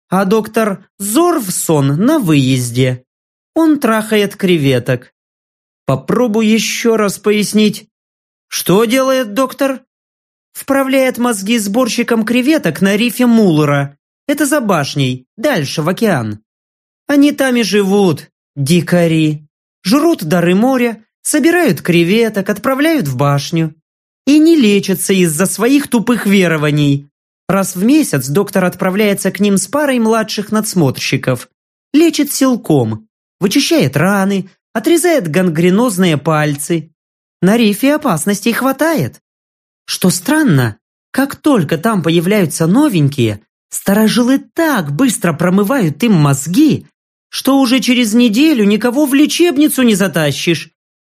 B: А доктор Зорвсон на выезде. Он трахает креветок. Попробуй еще раз пояснить. Что делает доктор? Вправляет мозги сборщикам креветок на рифе Муллера. Это за башней, дальше, в океан. Они там и живут, дикари. Жрут дары моря, собирают креветок, отправляют в башню. И не лечатся из-за своих тупых верований. Раз в месяц доктор отправляется к ним с парой младших надсмотрщиков. Лечит силком, вычищает раны, отрезает гангренозные пальцы. На рифе опасностей хватает. Что странно, как только там появляются новенькие, старожилы так быстро промывают им мозги, что уже через неделю никого в лечебницу не затащишь.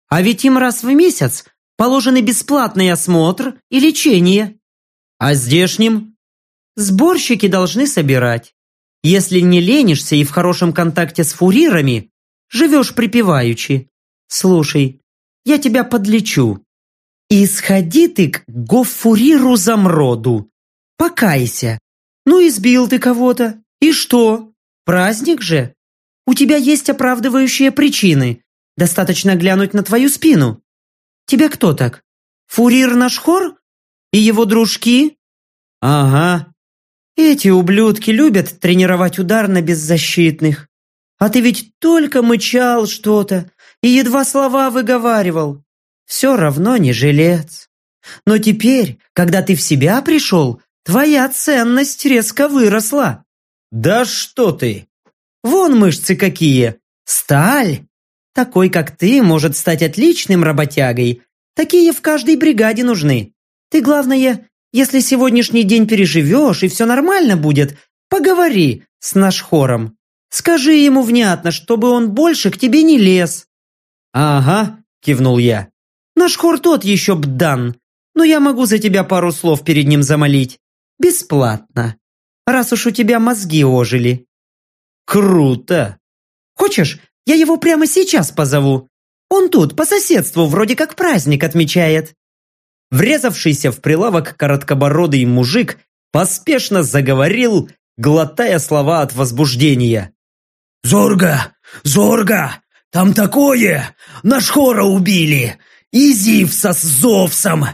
B: А ведь им раз в месяц положены бесплатный осмотр и лечение. А здешним? Сборщики должны собирать. Если не ленишься и в хорошем контакте с фурирами, живешь припеваючи. Слушай, я тебя подлечу. И сходи ты к гофуриру замроду. Покайся. Ну, избил ты кого-то. И что? Праздник же. У тебя есть оправдывающие причины. Достаточно глянуть на твою спину. Тебе кто так? Фурир наш хор? И его дружки? Ага. Эти ублюдки любят тренировать удар на беззащитных. А ты ведь только мычал что-то и едва слова выговаривал. Все равно не жилец. Но теперь, когда ты в себя пришел, твоя ценность резко выросла. Да что ты! Вон мышцы какие! Сталь! Такой, как ты, может стать отличным работягой. Такие в каждой бригаде нужны. Ты, главное, если сегодняшний день переживешь и все нормально будет, поговори с наш хором. Скажи ему внятно, чтобы он больше к тебе не лез». «Ага», – кивнул я. «Наш хор тот еще бдан, но я могу за тебя пару слов перед ним замолить. Бесплатно, раз уж у тебя мозги ожили». «Круто!» «Хочешь, я его прямо сейчас позову? Он тут, по соседству, вроде как праздник отмечает». Врезавшийся в прилавок короткобородый мужик поспешно заговорил, глотая слова от возбуждения.
D: «Зорга! Зорга! Там такое! Наш хора убили! И Зивса с Зовсом!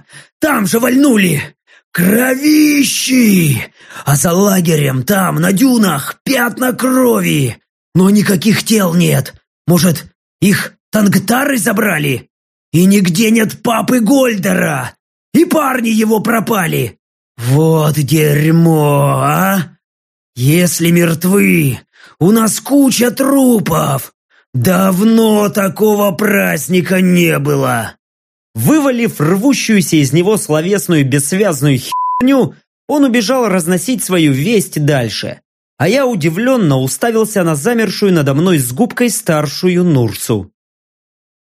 D: Там же вальнули! Кровищи! А за лагерем там, на дюнах, пятна крови! Но никаких тел нет! Может, их тангтары забрали? И нигде нет папы Гольдера! И парни его пропали! Вот дерьмо, а! Если мертвы, у нас куча трупов! Давно такого праздника не было!»
B: Вывалив рвущуюся из него словесную бессвязную херню, он убежал разносить свою весть дальше. А я удивленно уставился на замершую надо мной с губкой старшую Нурсу.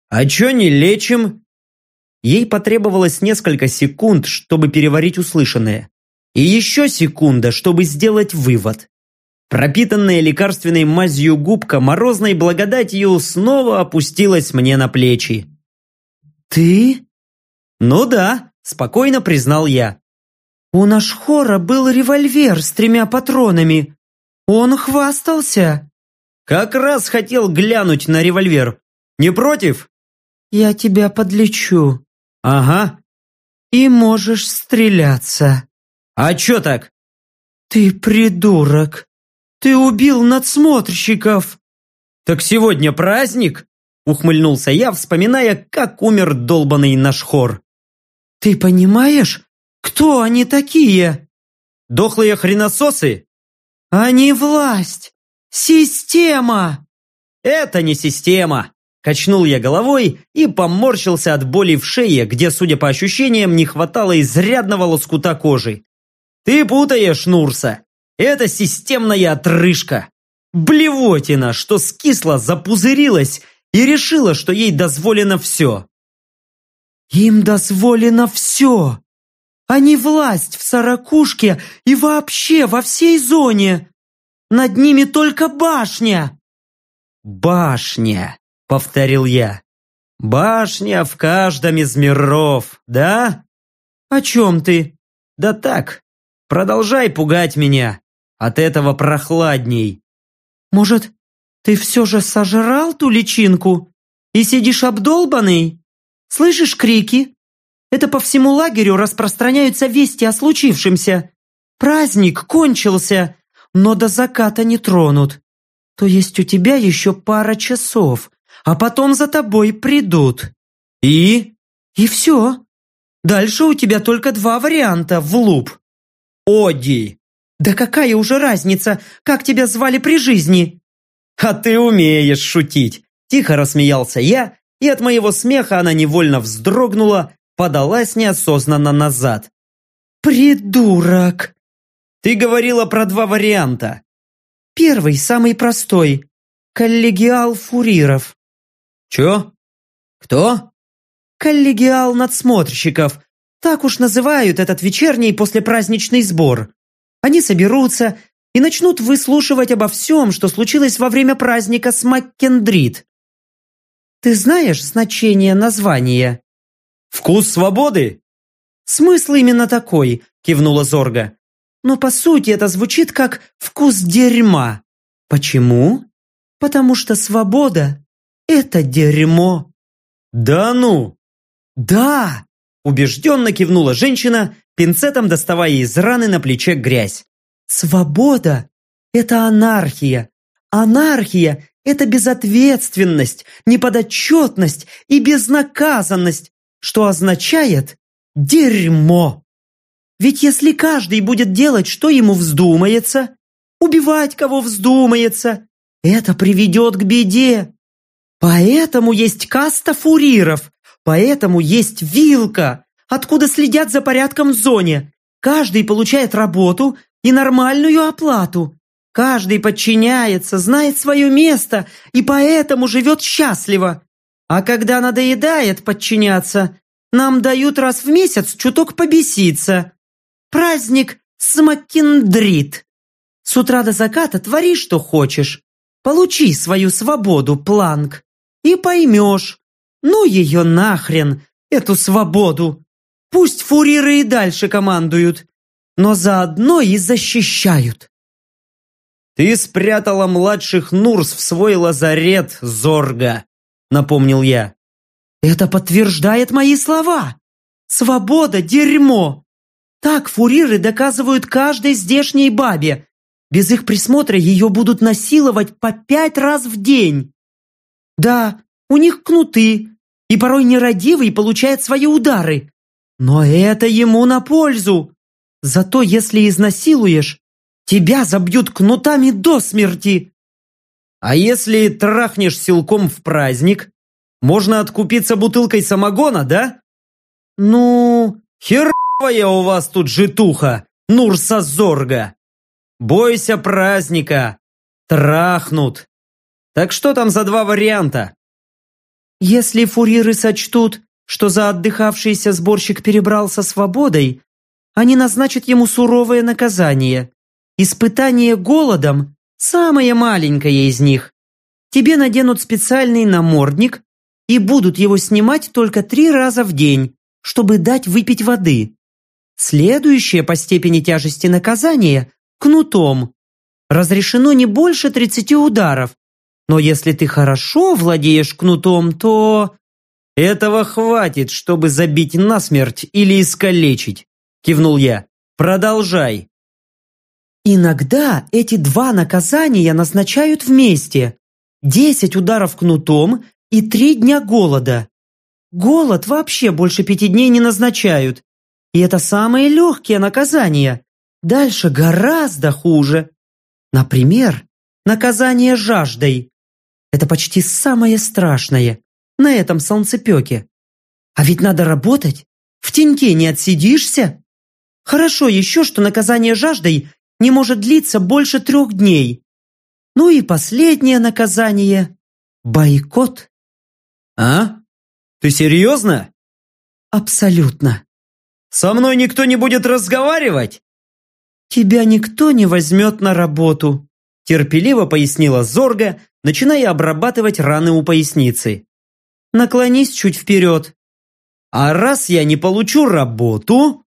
B: «А чё не лечим?» Ей потребовалось несколько секунд, чтобы переварить услышанное. И еще секунда, чтобы сделать вывод. Пропитанная лекарственной мазью губка морозной благодатью снова опустилась мне на плечи. «Ты?» «Ну да», – спокойно признал я. «У Нашхора был револьвер с тремя патронами. Он хвастался». «Как раз хотел глянуть на револьвер. Не против?» «Я тебя подлечу». «Ага». «И можешь стреляться». «А чё так?» «Ты придурок!» «Ты убил надсмотрщиков!» «Так сегодня праздник?» Ухмыльнулся я, вспоминая, как умер долбанный наш хор. «Ты понимаешь, кто они такие?» «Дохлые хренососы?» «Они власть! Система!» «Это не система!
E: Качнул я головой и поморщился от боли в шее, где, судя по ощущениям, не хватало изрядного лоскута кожи. «Ты путаешь, Нурса! Это системная отрыжка! Блевотина, что скисла, запузырилась и решила, что ей дозволено все!»
B: «Им дозволено все! Они власть в Саракушке и вообще во всей зоне! Над ними только башня!»
E: «Башня!» повторил я. «Башня в каждом из миров, да?»
B: «О чем ты?»
E: «Да так, продолжай пугать меня. От этого прохладней».
B: «Может, ты все же сожрал ту личинку и сидишь обдолбанный? Слышишь крики? Это по всему лагерю распространяются вести о случившемся. Праздник кончился, но до заката не тронут. То есть у тебя еще пара часов, а потом за тобой придут.
E: И?
B: И все. Дальше у тебя только два варианта в луп.
E: Оди.
B: Да какая уже разница, как тебя звали при жизни?
E: А ты умеешь шутить. Тихо рассмеялся я, и от моего смеха она невольно вздрогнула, подалась неосознанно назад.
B: «Придурок!»
E: «Ты говорила про два варианта».
B: «Первый, самый простой. Коллегиал фуриров.
E: Чё? Кто?
B: Коллегиал надсмотрщиков. Так уж называют этот вечерний послепраздничный сбор. Они соберутся и начнут выслушивать обо всем, что случилось во время праздника с Маккендрит. Ты знаешь значение названия?
E: Вкус свободы?
B: Смысл именно такой, кивнула Зорга. Но по сути это звучит как вкус дерьма. Почему? Потому что свобода это дерьмо!»
E: «Да ну!»
B: «Да!» – убежденно кивнула женщина, пинцетом доставая из раны на плече грязь. «Свобода – это анархия. Анархия – это безответственность, неподотчетность и безнаказанность, что означает дерьмо. Ведь если каждый будет делать, что ему вздумается, убивать кого вздумается, это приведет к беде. Поэтому есть каста фуриров, поэтому есть вилка, откуда следят за порядком в зоне. Каждый получает работу и нормальную оплату. Каждый подчиняется, знает свое место и поэтому живет счастливо. А когда надоедает подчиняться, нам дают раз в месяц чуток побеситься. Праздник Смакендрит. С утра до заката твори, что хочешь. Получи свою свободу, Планк и поймешь. Ну ее нахрен, эту свободу. Пусть фуриры и дальше командуют, но заодно и защищают.
E: «Ты спрятала младших Нурс в свой лазарет, Зорга», — напомнил я.
B: «Это подтверждает мои слова. Свобода – дерьмо. Так фуриры доказывают каждой здешней бабе. Без их присмотра ее будут насиловать по пять раз в день. Да, у них кнуты, и порой нерадивый получает свои удары. Но это ему на пользу. Зато если изнасилуешь, тебя забьют кнутами до смерти.
E: А если трахнешь силком в праздник, можно откупиться бутылкой самогона, да?
B: Ну,
E: херовая у вас тут житуха, Нурса Зорга. Бойся праздника. Трахнут. Так что там за два варианта?
B: Если фуриры сочтут, что за отдыхавшийся сборщик перебрался свободой, они назначат ему суровое наказание. Испытание голодом – самое маленькое из них. Тебе наденут специальный намордник и будут его снимать только три раза в день, чтобы дать выпить воды. Следующее по степени тяжести наказание – кнутом. Разрешено не больше 30 ударов, но если ты хорошо владеешь кнутом, то...
E: Этого хватит, чтобы забить насмерть или искалечить, кивнул я. Продолжай.
B: Иногда эти два наказания назначают вместе. Десять ударов кнутом и три дня голода. Голод вообще больше пяти дней не назначают. И это самые легкие наказания. Дальше гораздо хуже. Например, наказание жаждой. Это почти самое страшное на этом солнцепеке. А ведь надо работать. В теньке не отсидишься. Хорошо еще, что наказание жаждой не может длиться больше трех дней. Ну и последнее наказание – бойкот.
F: А? Ты серьезно?
B: Абсолютно.
F: Со мной никто не будет разговаривать?
B: Тебя никто не возьмет на работу, терпеливо пояснила Зорга, начиная обрабатывать раны у поясницы. Наклонись чуть вперед.
F: А раз я не получу работу,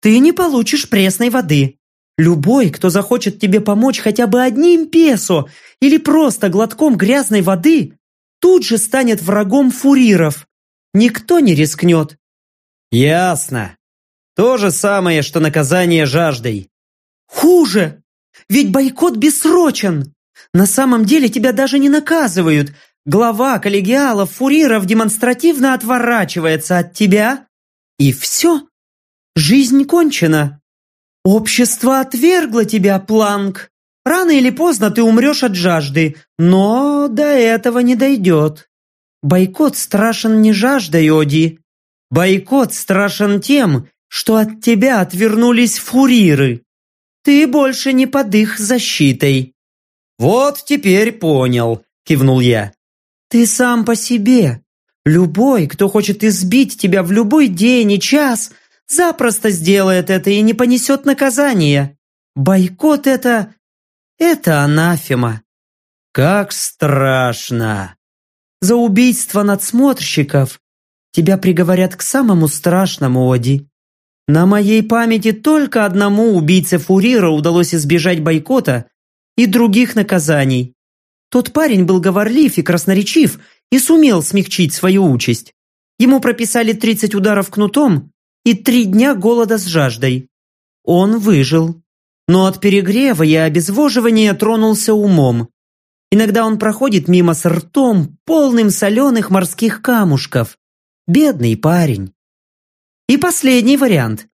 B: ты не получишь пресной воды. Любой, кто захочет тебе помочь хотя бы одним песо или просто глотком грязной воды, тут же станет врагом фуриров. Никто не рискнет.
F: Ясно. То же самое, что наказание жаждой.
B: Хуже. Ведь бойкот бессрочен. На самом деле тебя даже не наказывают. Глава коллегиалов фуриров демонстративно отворачивается от тебя. И все. Жизнь кончена. Общество отвергло тебя, Планк. Рано или поздно ты умрешь от жажды, но до этого не дойдет. Бойкот страшен не жаждой, Оди. Бойкот страшен тем, что от тебя отвернулись фуриры. Ты больше не под их защитой.
F: Вот теперь понял, кивнул я.
B: Ты сам по себе. Любой, кто хочет избить тебя в любой день и час, запросто сделает это и не понесет наказания. Бойкот это... это анафема.
F: Как страшно.
B: За убийство надсмотрщиков тебя приговорят к самому страшному, Оди. На моей памяти только одному убийце Фурира удалось избежать бойкота и других наказаний. Тот парень был говорлив и красноречив и сумел смягчить свою участь. Ему прописали 30 ударов кнутом и три дня голода с жаждой. Он выжил. Но от перегрева и обезвоживания тронулся умом. Иногда он проходит мимо с ртом, полным соленых морских камушков. Бедный парень. И последний вариант.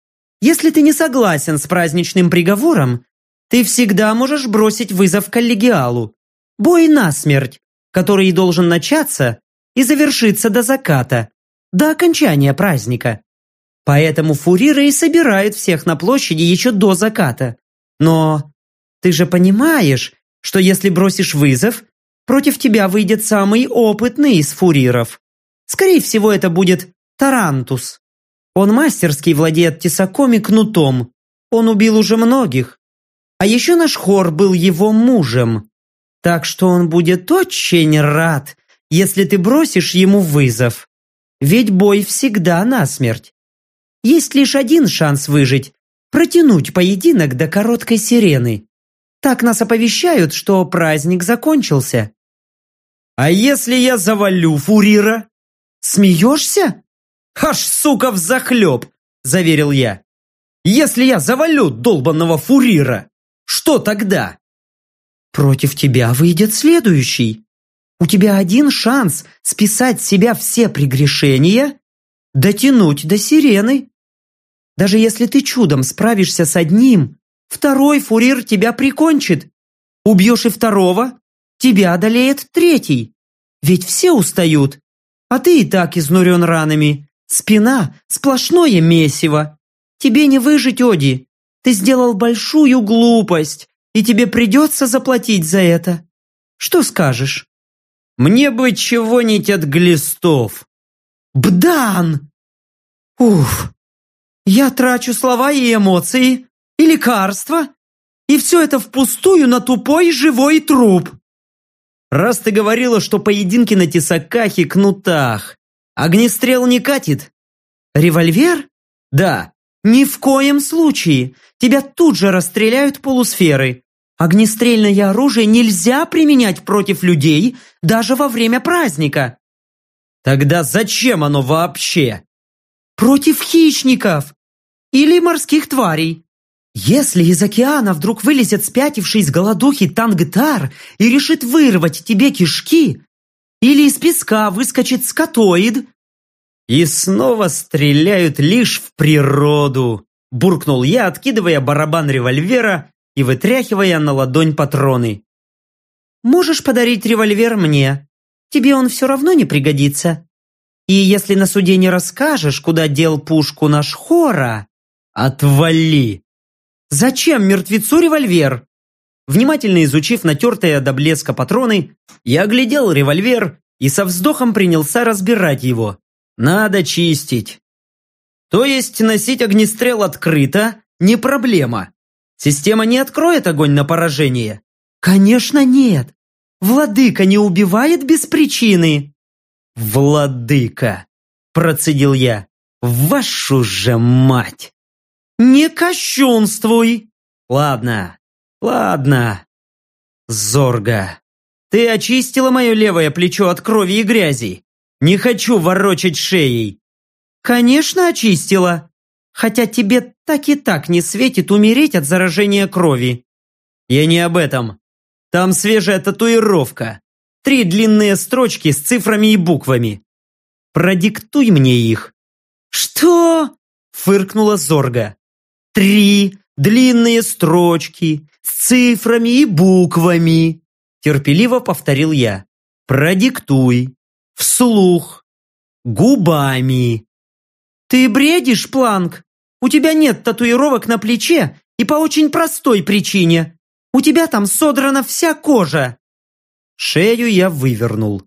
B: Если ты не согласен с праздничным приговором, ты всегда можешь бросить вызов коллегиалу. Бой насмерть, который должен начаться и завершиться до заката, до окончания праздника. Поэтому фуриры и собирают всех на площади еще до заката. Но ты же понимаешь, что если бросишь вызов, против тебя выйдет самый опытный из фуриров. Скорее всего, это будет Тарантус. Он мастерски владеет тесаком и кнутом. Он убил уже многих. А еще наш хор был его мужем. Так что он будет очень рад, если ты бросишь ему вызов. Ведь бой всегда насмерть. Есть лишь один шанс выжить – протянуть поединок до короткой сирены. Так нас оповещают, что праздник закончился.
F: А если я завалю Фурира?
B: Смеешься?
F: Аж, сука, взахлеб, заверил я. Если я завалю долбанного Фурира, что тогда?
B: Против тебя выйдет следующий. У тебя один шанс списать с себя все прегрешения, дотянуть до сирены. Даже если ты чудом справишься с одним, второй фурир тебя прикончит. Убьешь и второго, тебя одолеет третий. Ведь все устают, а ты и так изнурен ранами. Спина – сплошное месиво. Тебе не выжить, Оди. Ты сделал большую глупость, и тебе придется заплатить за это. Что скажешь?
F: Мне бы чего-нибудь от глистов.
B: Бдан! Уф! Я трачу слова и эмоции, и лекарства, и все это впустую на тупой живой труп.
F: Раз ты говорила, что поединки на тесаках и кнутах, огнестрел не катит?
B: Револьвер?
F: Да.
B: Ни в коем случае. Тебя тут же расстреляют полусферы. Огнестрельное оружие нельзя применять против людей даже во время праздника.
F: Тогда зачем оно вообще?
B: Против хищников или морских тварей. Если из океана вдруг вылезет спятивший с голодухи тангтар и решит вырвать тебе кишки, или из песка выскочит скотоид,
F: и снова стреляют лишь в природу, буркнул я, откидывая барабан револьвера и вытряхивая на ладонь патроны.
B: можешь подарить револьвер мне. Тебе он все равно не пригодится. И если на суде не расскажешь, куда дел пушку наш хора, отвали. Зачем мертвецу револьвер? Внимательно изучив натертые до блеска патроны, я оглядел револьвер и со вздохом принялся разбирать его. Надо чистить. То есть носить огнестрел открыто не проблема. Система не откроет огонь на поражение? Конечно нет. Владыка не убивает без причины. Владыка, процедил я. Вашу же мать! Не кощунствуй! Ладно, ладно. Зорга, ты очистила мое левое плечо от крови и грязи. Не хочу ворочать шеей. Конечно, очистила. Хотя тебе так и так не светит умереть от заражения крови. Я не об этом. Там свежая татуировка. Три длинные строчки с цифрами и буквами. Продиктуй мне их. Что? Фыркнула Зорга. Три длинные строчки с цифрами и буквами. Терпеливо повторил я. Продиктуй. Вслух. Губами. «Ты бредишь, Планк? У тебя нет татуировок на плече и по очень простой причине. У тебя там содрана вся кожа!» Шею я вывернул.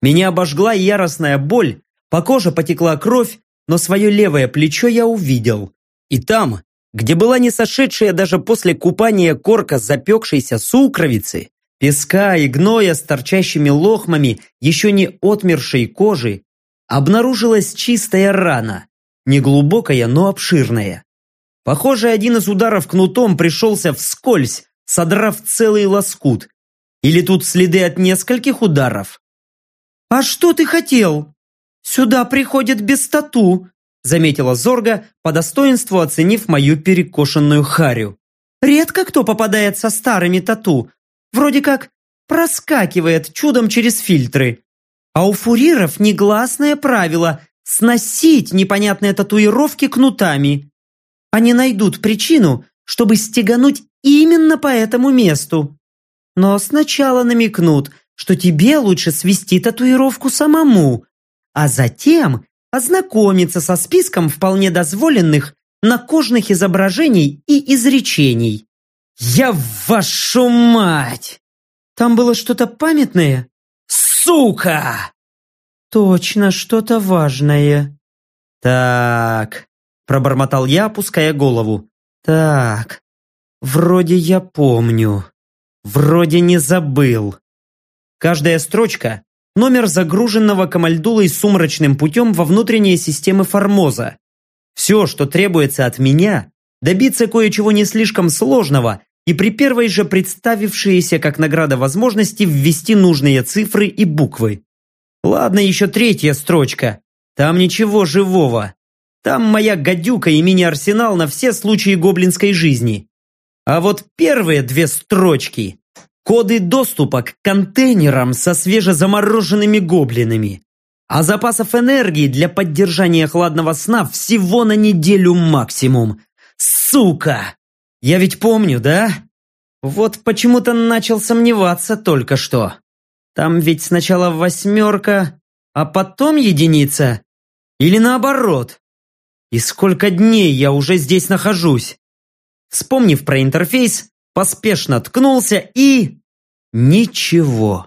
B: Меня обожгла яростная боль, по коже потекла кровь, но свое левое плечо я увидел. И там, где была не сошедшая даже после купания корка запекшейся сукровицы, песка и гноя с торчащими лохмами еще не отмершей кожи, обнаружилась чистая рана, Неглубокая, но обширная. Похоже, один из ударов кнутом пришелся вскользь, содрав целый лоскут. Или тут следы от нескольких ударов? «А что ты хотел? Сюда приходят без тату», заметила Зорга, по достоинству оценив мою перекошенную харю. «Редко кто попадает со старыми тату. Вроде как проскакивает чудом через фильтры. А у фуриров негласное правило сносить непонятные татуировки кнутами. Они найдут причину, чтобы стегануть именно по этому месту. Но сначала намекнут, что тебе лучше свести татуировку самому, а затем ознакомиться со списком вполне дозволенных накожных изображений и изречений. «Я вашу мать!» Там было что-то памятное? «Сука!» «Точно что-то важное». «Так», – пробормотал я, опуская голову. «Так, вроде я помню. Вроде не забыл». Каждая строчка – номер загруженного камальдулой сумрачным путем во внутренние системы Формоза. Все, что требуется от меня – добиться кое-чего не слишком сложного и при первой же представившиеся как награда возможности ввести нужные цифры и буквы. Ладно, еще третья строчка. Там ничего живого. Там моя гадюка и мини-арсенал на все случаи гоблинской жизни. А вот первые две строчки – коды доступа к контейнерам со свежезамороженными гоблинами. А запасов энергии для поддержания хладного сна всего на неделю максимум. Сука! Я ведь помню, да? Вот почему-то начал сомневаться только что. Там ведь сначала восьмерка, а потом единица. Или наоборот. И сколько дней я уже здесь нахожусь? Вспомнив про интерфейс, поспешно ткнулся и... Ничего.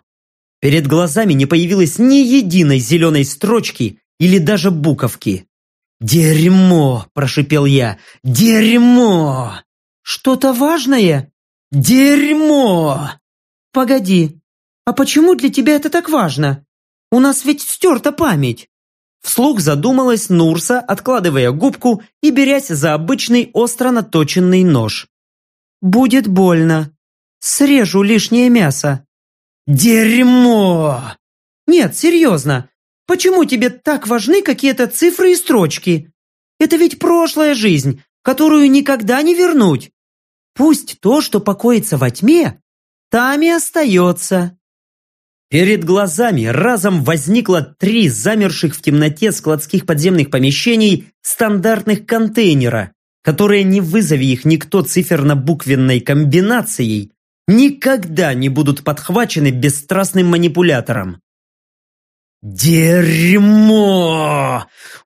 B: Перед глазами не появилось ни единой зеленой строчки или даже буковки. «Дерьмо!» – прошипел я. «Дерьмо!» «Что-то важное?» «Дерьмо!» «Погоди, «А почему для тебя это так важно? У нас ведь стерта память!» Вслух задумалась Нурса, откладывая губку и берясь за обычный остро наточенный нож. «Будет больно. Срежу лишнее мясо». «Дерьмо!» «Нет, серьезно. Почему тебе так важны какие-то цифры и строчки? Это ведь прошлая жизнь, которую никогда не вернуть. Пусть то, что покоится во тьме, там и остается. Перед глазами разом возникло три замерших в темноте складских подземных помещений стандартных контейнера, которые, не вызови их никто циферно-буквенной комбинацией, никогда не будут подхвачены бесстрастным манипулятором. «Дерьмо!»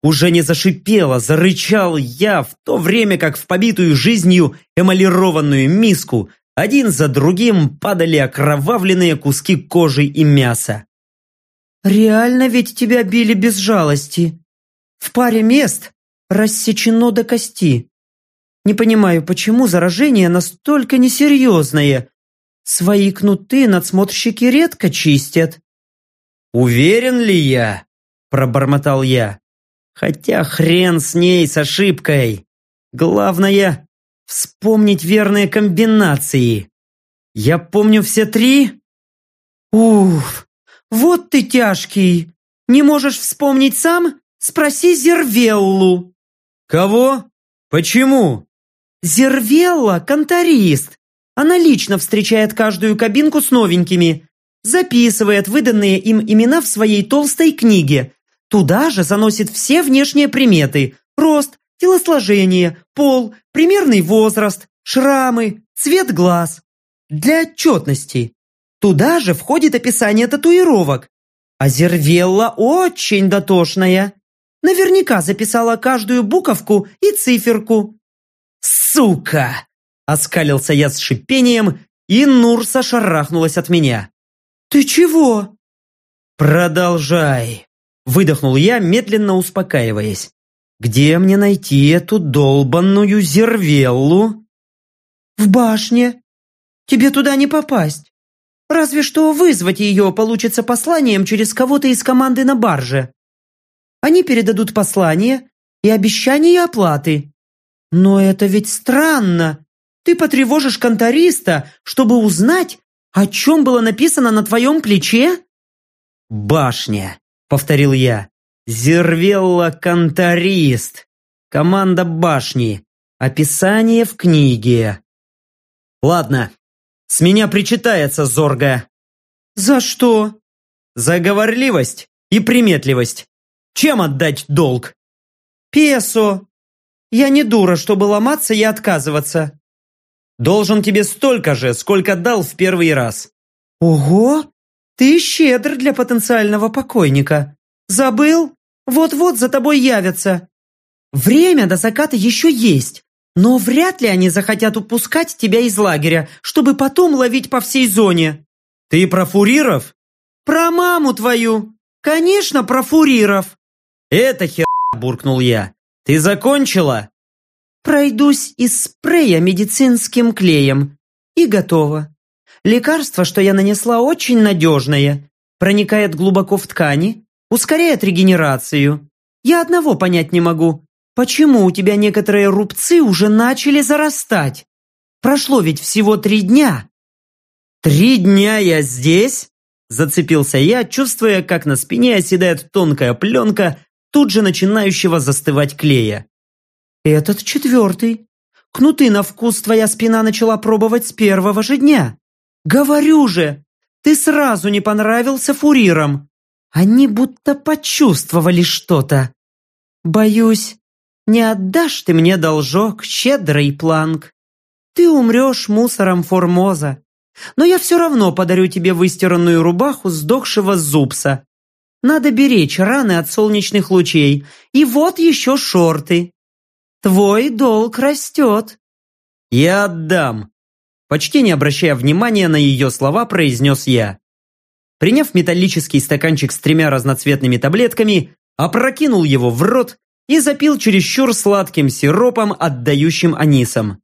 B: Уже не зашипело, зарычал я, в то время как в побитую жизнью эмалированную миску один за другим падали окровавленные куски кожи и мяса. «Реально ведь тебя били без жалости. В паре мест рассечено до кости. Не понимаю, почему заражение настолько несерьезное. Свои кнуты надсмотрщики редко чистят».
C: «Уверен ли я?» – пробормотал я. «Хотя хрен с ней, с ошибкой. Главное – вспомнить верные комбинации. Я помню все три?»
B: «Уф, вот ты тяжкий. Не можешь вспомнить сам? Спроси Зервеллу».
C: «Кого? Почему?»
B: «Зервелла – конторист. Она лично встречает каждую кабинку с новенькими записывает выданные им имена в своей толстой книге. Туда же заносит все внешние приметы – рост, телосложение, пол, примерный возраст, шрамы, цвет глаз. Для отчетности. Туда же входит описание татуировок. А очень дотошная. Наверняка записала каждую буковку и циферку. «Сука!» – оскалился я с шипением, и Нурса шарахнулась от меня. «Ты чего?»
C: «Продолжай!» Выдохнул я, медленно успокаиваясь. «Где мне найти эту долбанную зервеллу?»
B: «В башне. Тебе туда не попасть. Разве что вызвать ее получится посланием через кого-то из команды на барже. Они передадут послание и обещание оплаты. Но это ведь странно. Ты потревожишь конториста, чтобы узнать, «О чем было написано на твоем плече?»
C: «Башня», — повторил я. «Зервелла Конторист. Команда башни. Описание в книге». «Ладно, с меня причитается Зорга».
B: «За что?»
C: «За говорливость и приметливость. Чем отдать долг?»
B: «Песо. Я не дура, чтобы ломаться и отказываться.
C: Должен тебе столько же, сколько дал в первый раз».
B: «Ого! Ты щедр для потенциального покойника. Забыл? Вот-вот за тобой явятся. Время до заката еще есть, но вряд ли они захотят упускать тебя из лагеря, чтобы потом ловить по всей зоне».
C: «Ты про фуриров?»
B: «Про маму твою! Конечно, про фуриров!»
C: «Это хер...» – буркнул я. «Ты закончила?»
B: Пройдусь из спрея медицинским клеем. И готово. Лекарство, что я нанесла, очень надежное. Проникает глубоко в ткани, ускоряет регенерацию. Я одного понять не могу. Почему у тебя некоторые рубцы уже начали зарастать? Прошло ведь всего три дня.
C: Три дня я здесь? Зацепился я, чувствуя, как на спине оседает тонкая пленка, тут же начинающего застывать клея.
B: «Этот четвертый. Кнуты на вкус твоя спина начала пробовать с первого же дня. Говорю же, ты сразу не понравился фурирам. Они будто почувствовали что-то. Боюсь, не отдашь ты мне должок, щедрый планк. Ты умрешь мусором Формоза. Но я все равно подарю тебе выстиранную рубаху сдохшего зубса. Надо беречь раны от солнечных лучей. И вот еще шорты. Твой долг растет».
C: «Я отдам», почти не обращая внимания на ее слова, произнес я. Приняв металлический стаканчик с тремя разноцветными таблетками, опрокинул его в рот и запил чересчур сладким сиропом, отдающим анисом.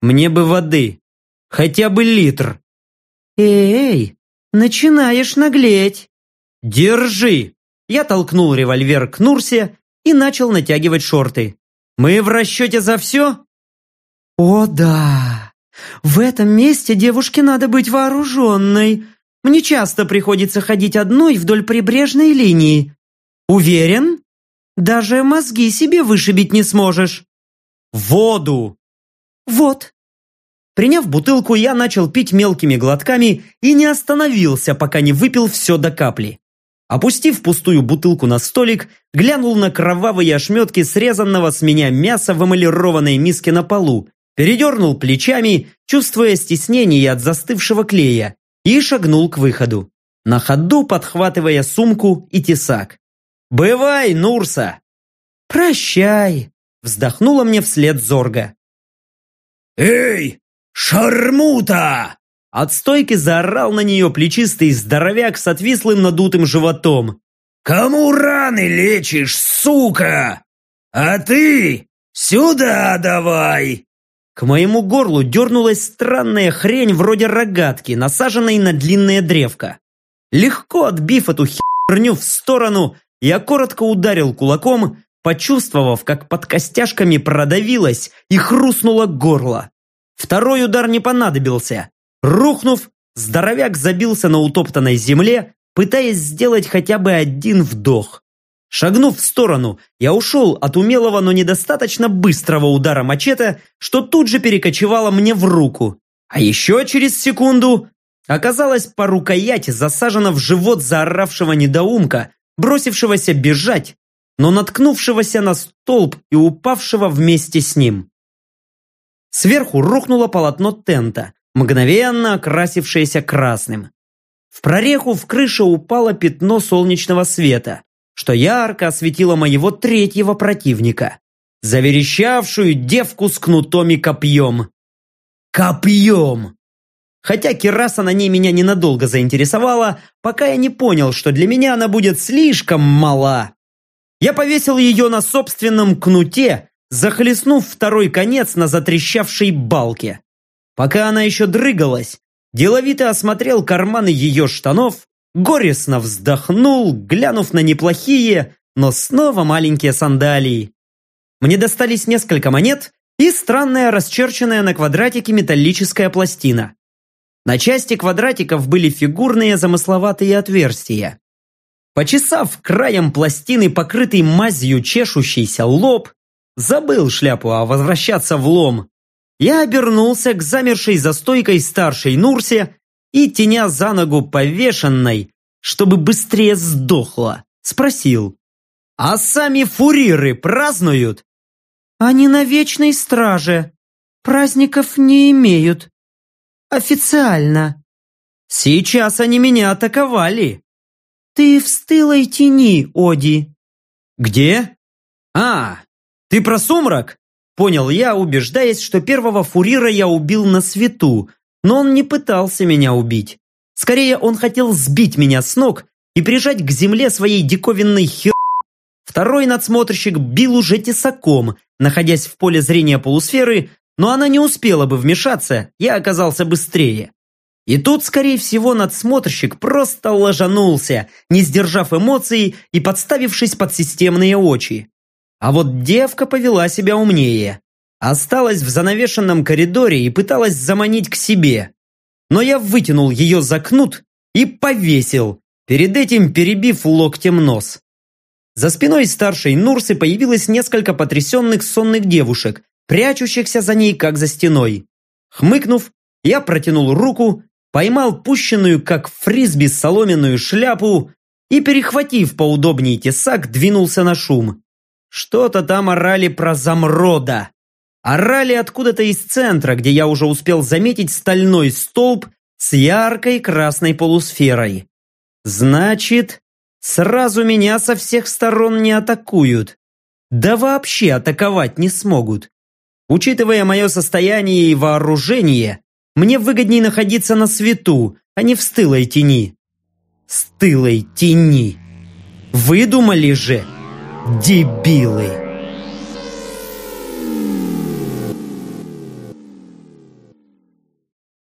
C: Мне бы воды, хотя бы литр.
B: «Эй, начинаешь наглеть!»
C: «Держи!» Я толкнул револьвер к Нурсе и начал натягивать шорты. Мы в расчете за все?»
B: «О да! В этом месте девушке надо быть вооруженной. Мне часто приходится ходить одной вдоль прибрежной линии. Уверен? Даже мозги себе вышибить не сможешь».
C: «Воду!»
B: «Вот».
C: Приняв бутылку, я начал пить мелкими глотками и не остановился, пока не выпил все до капли. Опустив пустую бутылку на столик, глянул на кровавые ошметки срезанного с меня мяса в эмалированной миске на полу,
B: передернул плечами, чувствуя стеснение от застывшего клея, и шагнул к выходу, на ходу подхватывая сумку и тесак. «Бывай, Нурса!» «Прощай!» – вздохнула мне вслед Зорга.
G: «Эй, шармута!»
B: От стойки заорал на нее плечистый здоровяк с отвислым надутым животом.
G: «Кому раны лечишь, сука? А ты сюда давай!»
B: К моему горлу дернулась странная хрень вроде рогатки, насаженной на длинное древко. Легко отбив эту херню в сторону, я коротко ударил кулаком, почувствовав, как под костяшками продавилось и хрустнуло горло. Второй удар не понадобился. Рухнув, здоровяк забился на утоптанной земле, пытаясь сделать хотя бы один вдох. Шагнув в сторону, я ушел от умелого, но недостаточно быстрого удара мачете, что тут же перекочевало мне в руку. А еще через секунду оказалось по рукоять засажено в живот заоравшего недоумка, бросившегося бежать, но наткнувшегося на столб и упавшего вместе с ним. Сверху рухнуло полотно тента, мгновенно окрасившееся красным. В прореху в крыше упало пятно солнечного света что ярко осветило моего третьего противника, заверещавшую девку с кнутом и копьем. Копьем! Хотя кераса на ней меня ненадолго заинтересовала, пока я не понял, что для меня она будет слишком мала. Я повесил ее на собственном кнуте, захлестнув второй конец на затрещавшей балке. Пока она еще дрыгалась, деловито осмотрел карманы ее штанов горестно вздохнул, глянув на неплохие, но снова маленькие сандалии. Мне достались несколько монет и странная расчерченная на квадратике металлическая пластина. На части квадратиков были фигурные замысловатые отверстия. Почесав краем пластины покрытый мазью чешущийся лоб, забыл шляпу, а возвращаться в лом. Я обернулся к замершей за стойкой старшей Нурсе и, теня за ногу повешенной, чтобы быстрее сдохла, спросил. «А сами фуриры празднуют?» «Они на вечной страже. Праздников не имеют. Официально». «Сейчас они меня атаковали». «Ты в стылой тени, Оди». «Где?» «А, ты про сумрак?» Понял я, убеждаясь, что первого фурира я убил на свету, но он не пытался меня убить. Скорее, он хотел сбить меня с ног и прижать к земле своей диковинной хер... Второй надсмотрщик бил уже тесаком, находясь в поле зрения полусферы, но она не успела бы вмешаться, я оказался быстрее. И тут, скорее всего, надсмотрщик просто ложанулся, не сдержав эмоций и подставившись под системные очи. А вот девка повела себя умнее. Осталась в занавешенном коридоре и пыталась заманить к себе. Но я вытянул ее за кнут и повесил, перед этим перебив локтем нос. За спиной старшей Нурсы появилось несколько потрясенных сонных девушек, прячущихся за ней, как за стеной. Хмыкнув, я протянул руку, поймал пущенную, как фрисби, соломенную шляпу и, перехватив поудобнее тесак, двинулся на шум. Что-то там орали про замрода. Орали откуда-то из центра, где я уже успел заметить стальной столб с яркой красной полусферой. Значит, сразу меня со всех сторон не атакуют. Да вообще атаковать не смогут. Учитывая мое состояние и вооружение, мне выгоднее находиться на свету, а не в стылой тени. Стылой тени. Выдумали же, дебилы.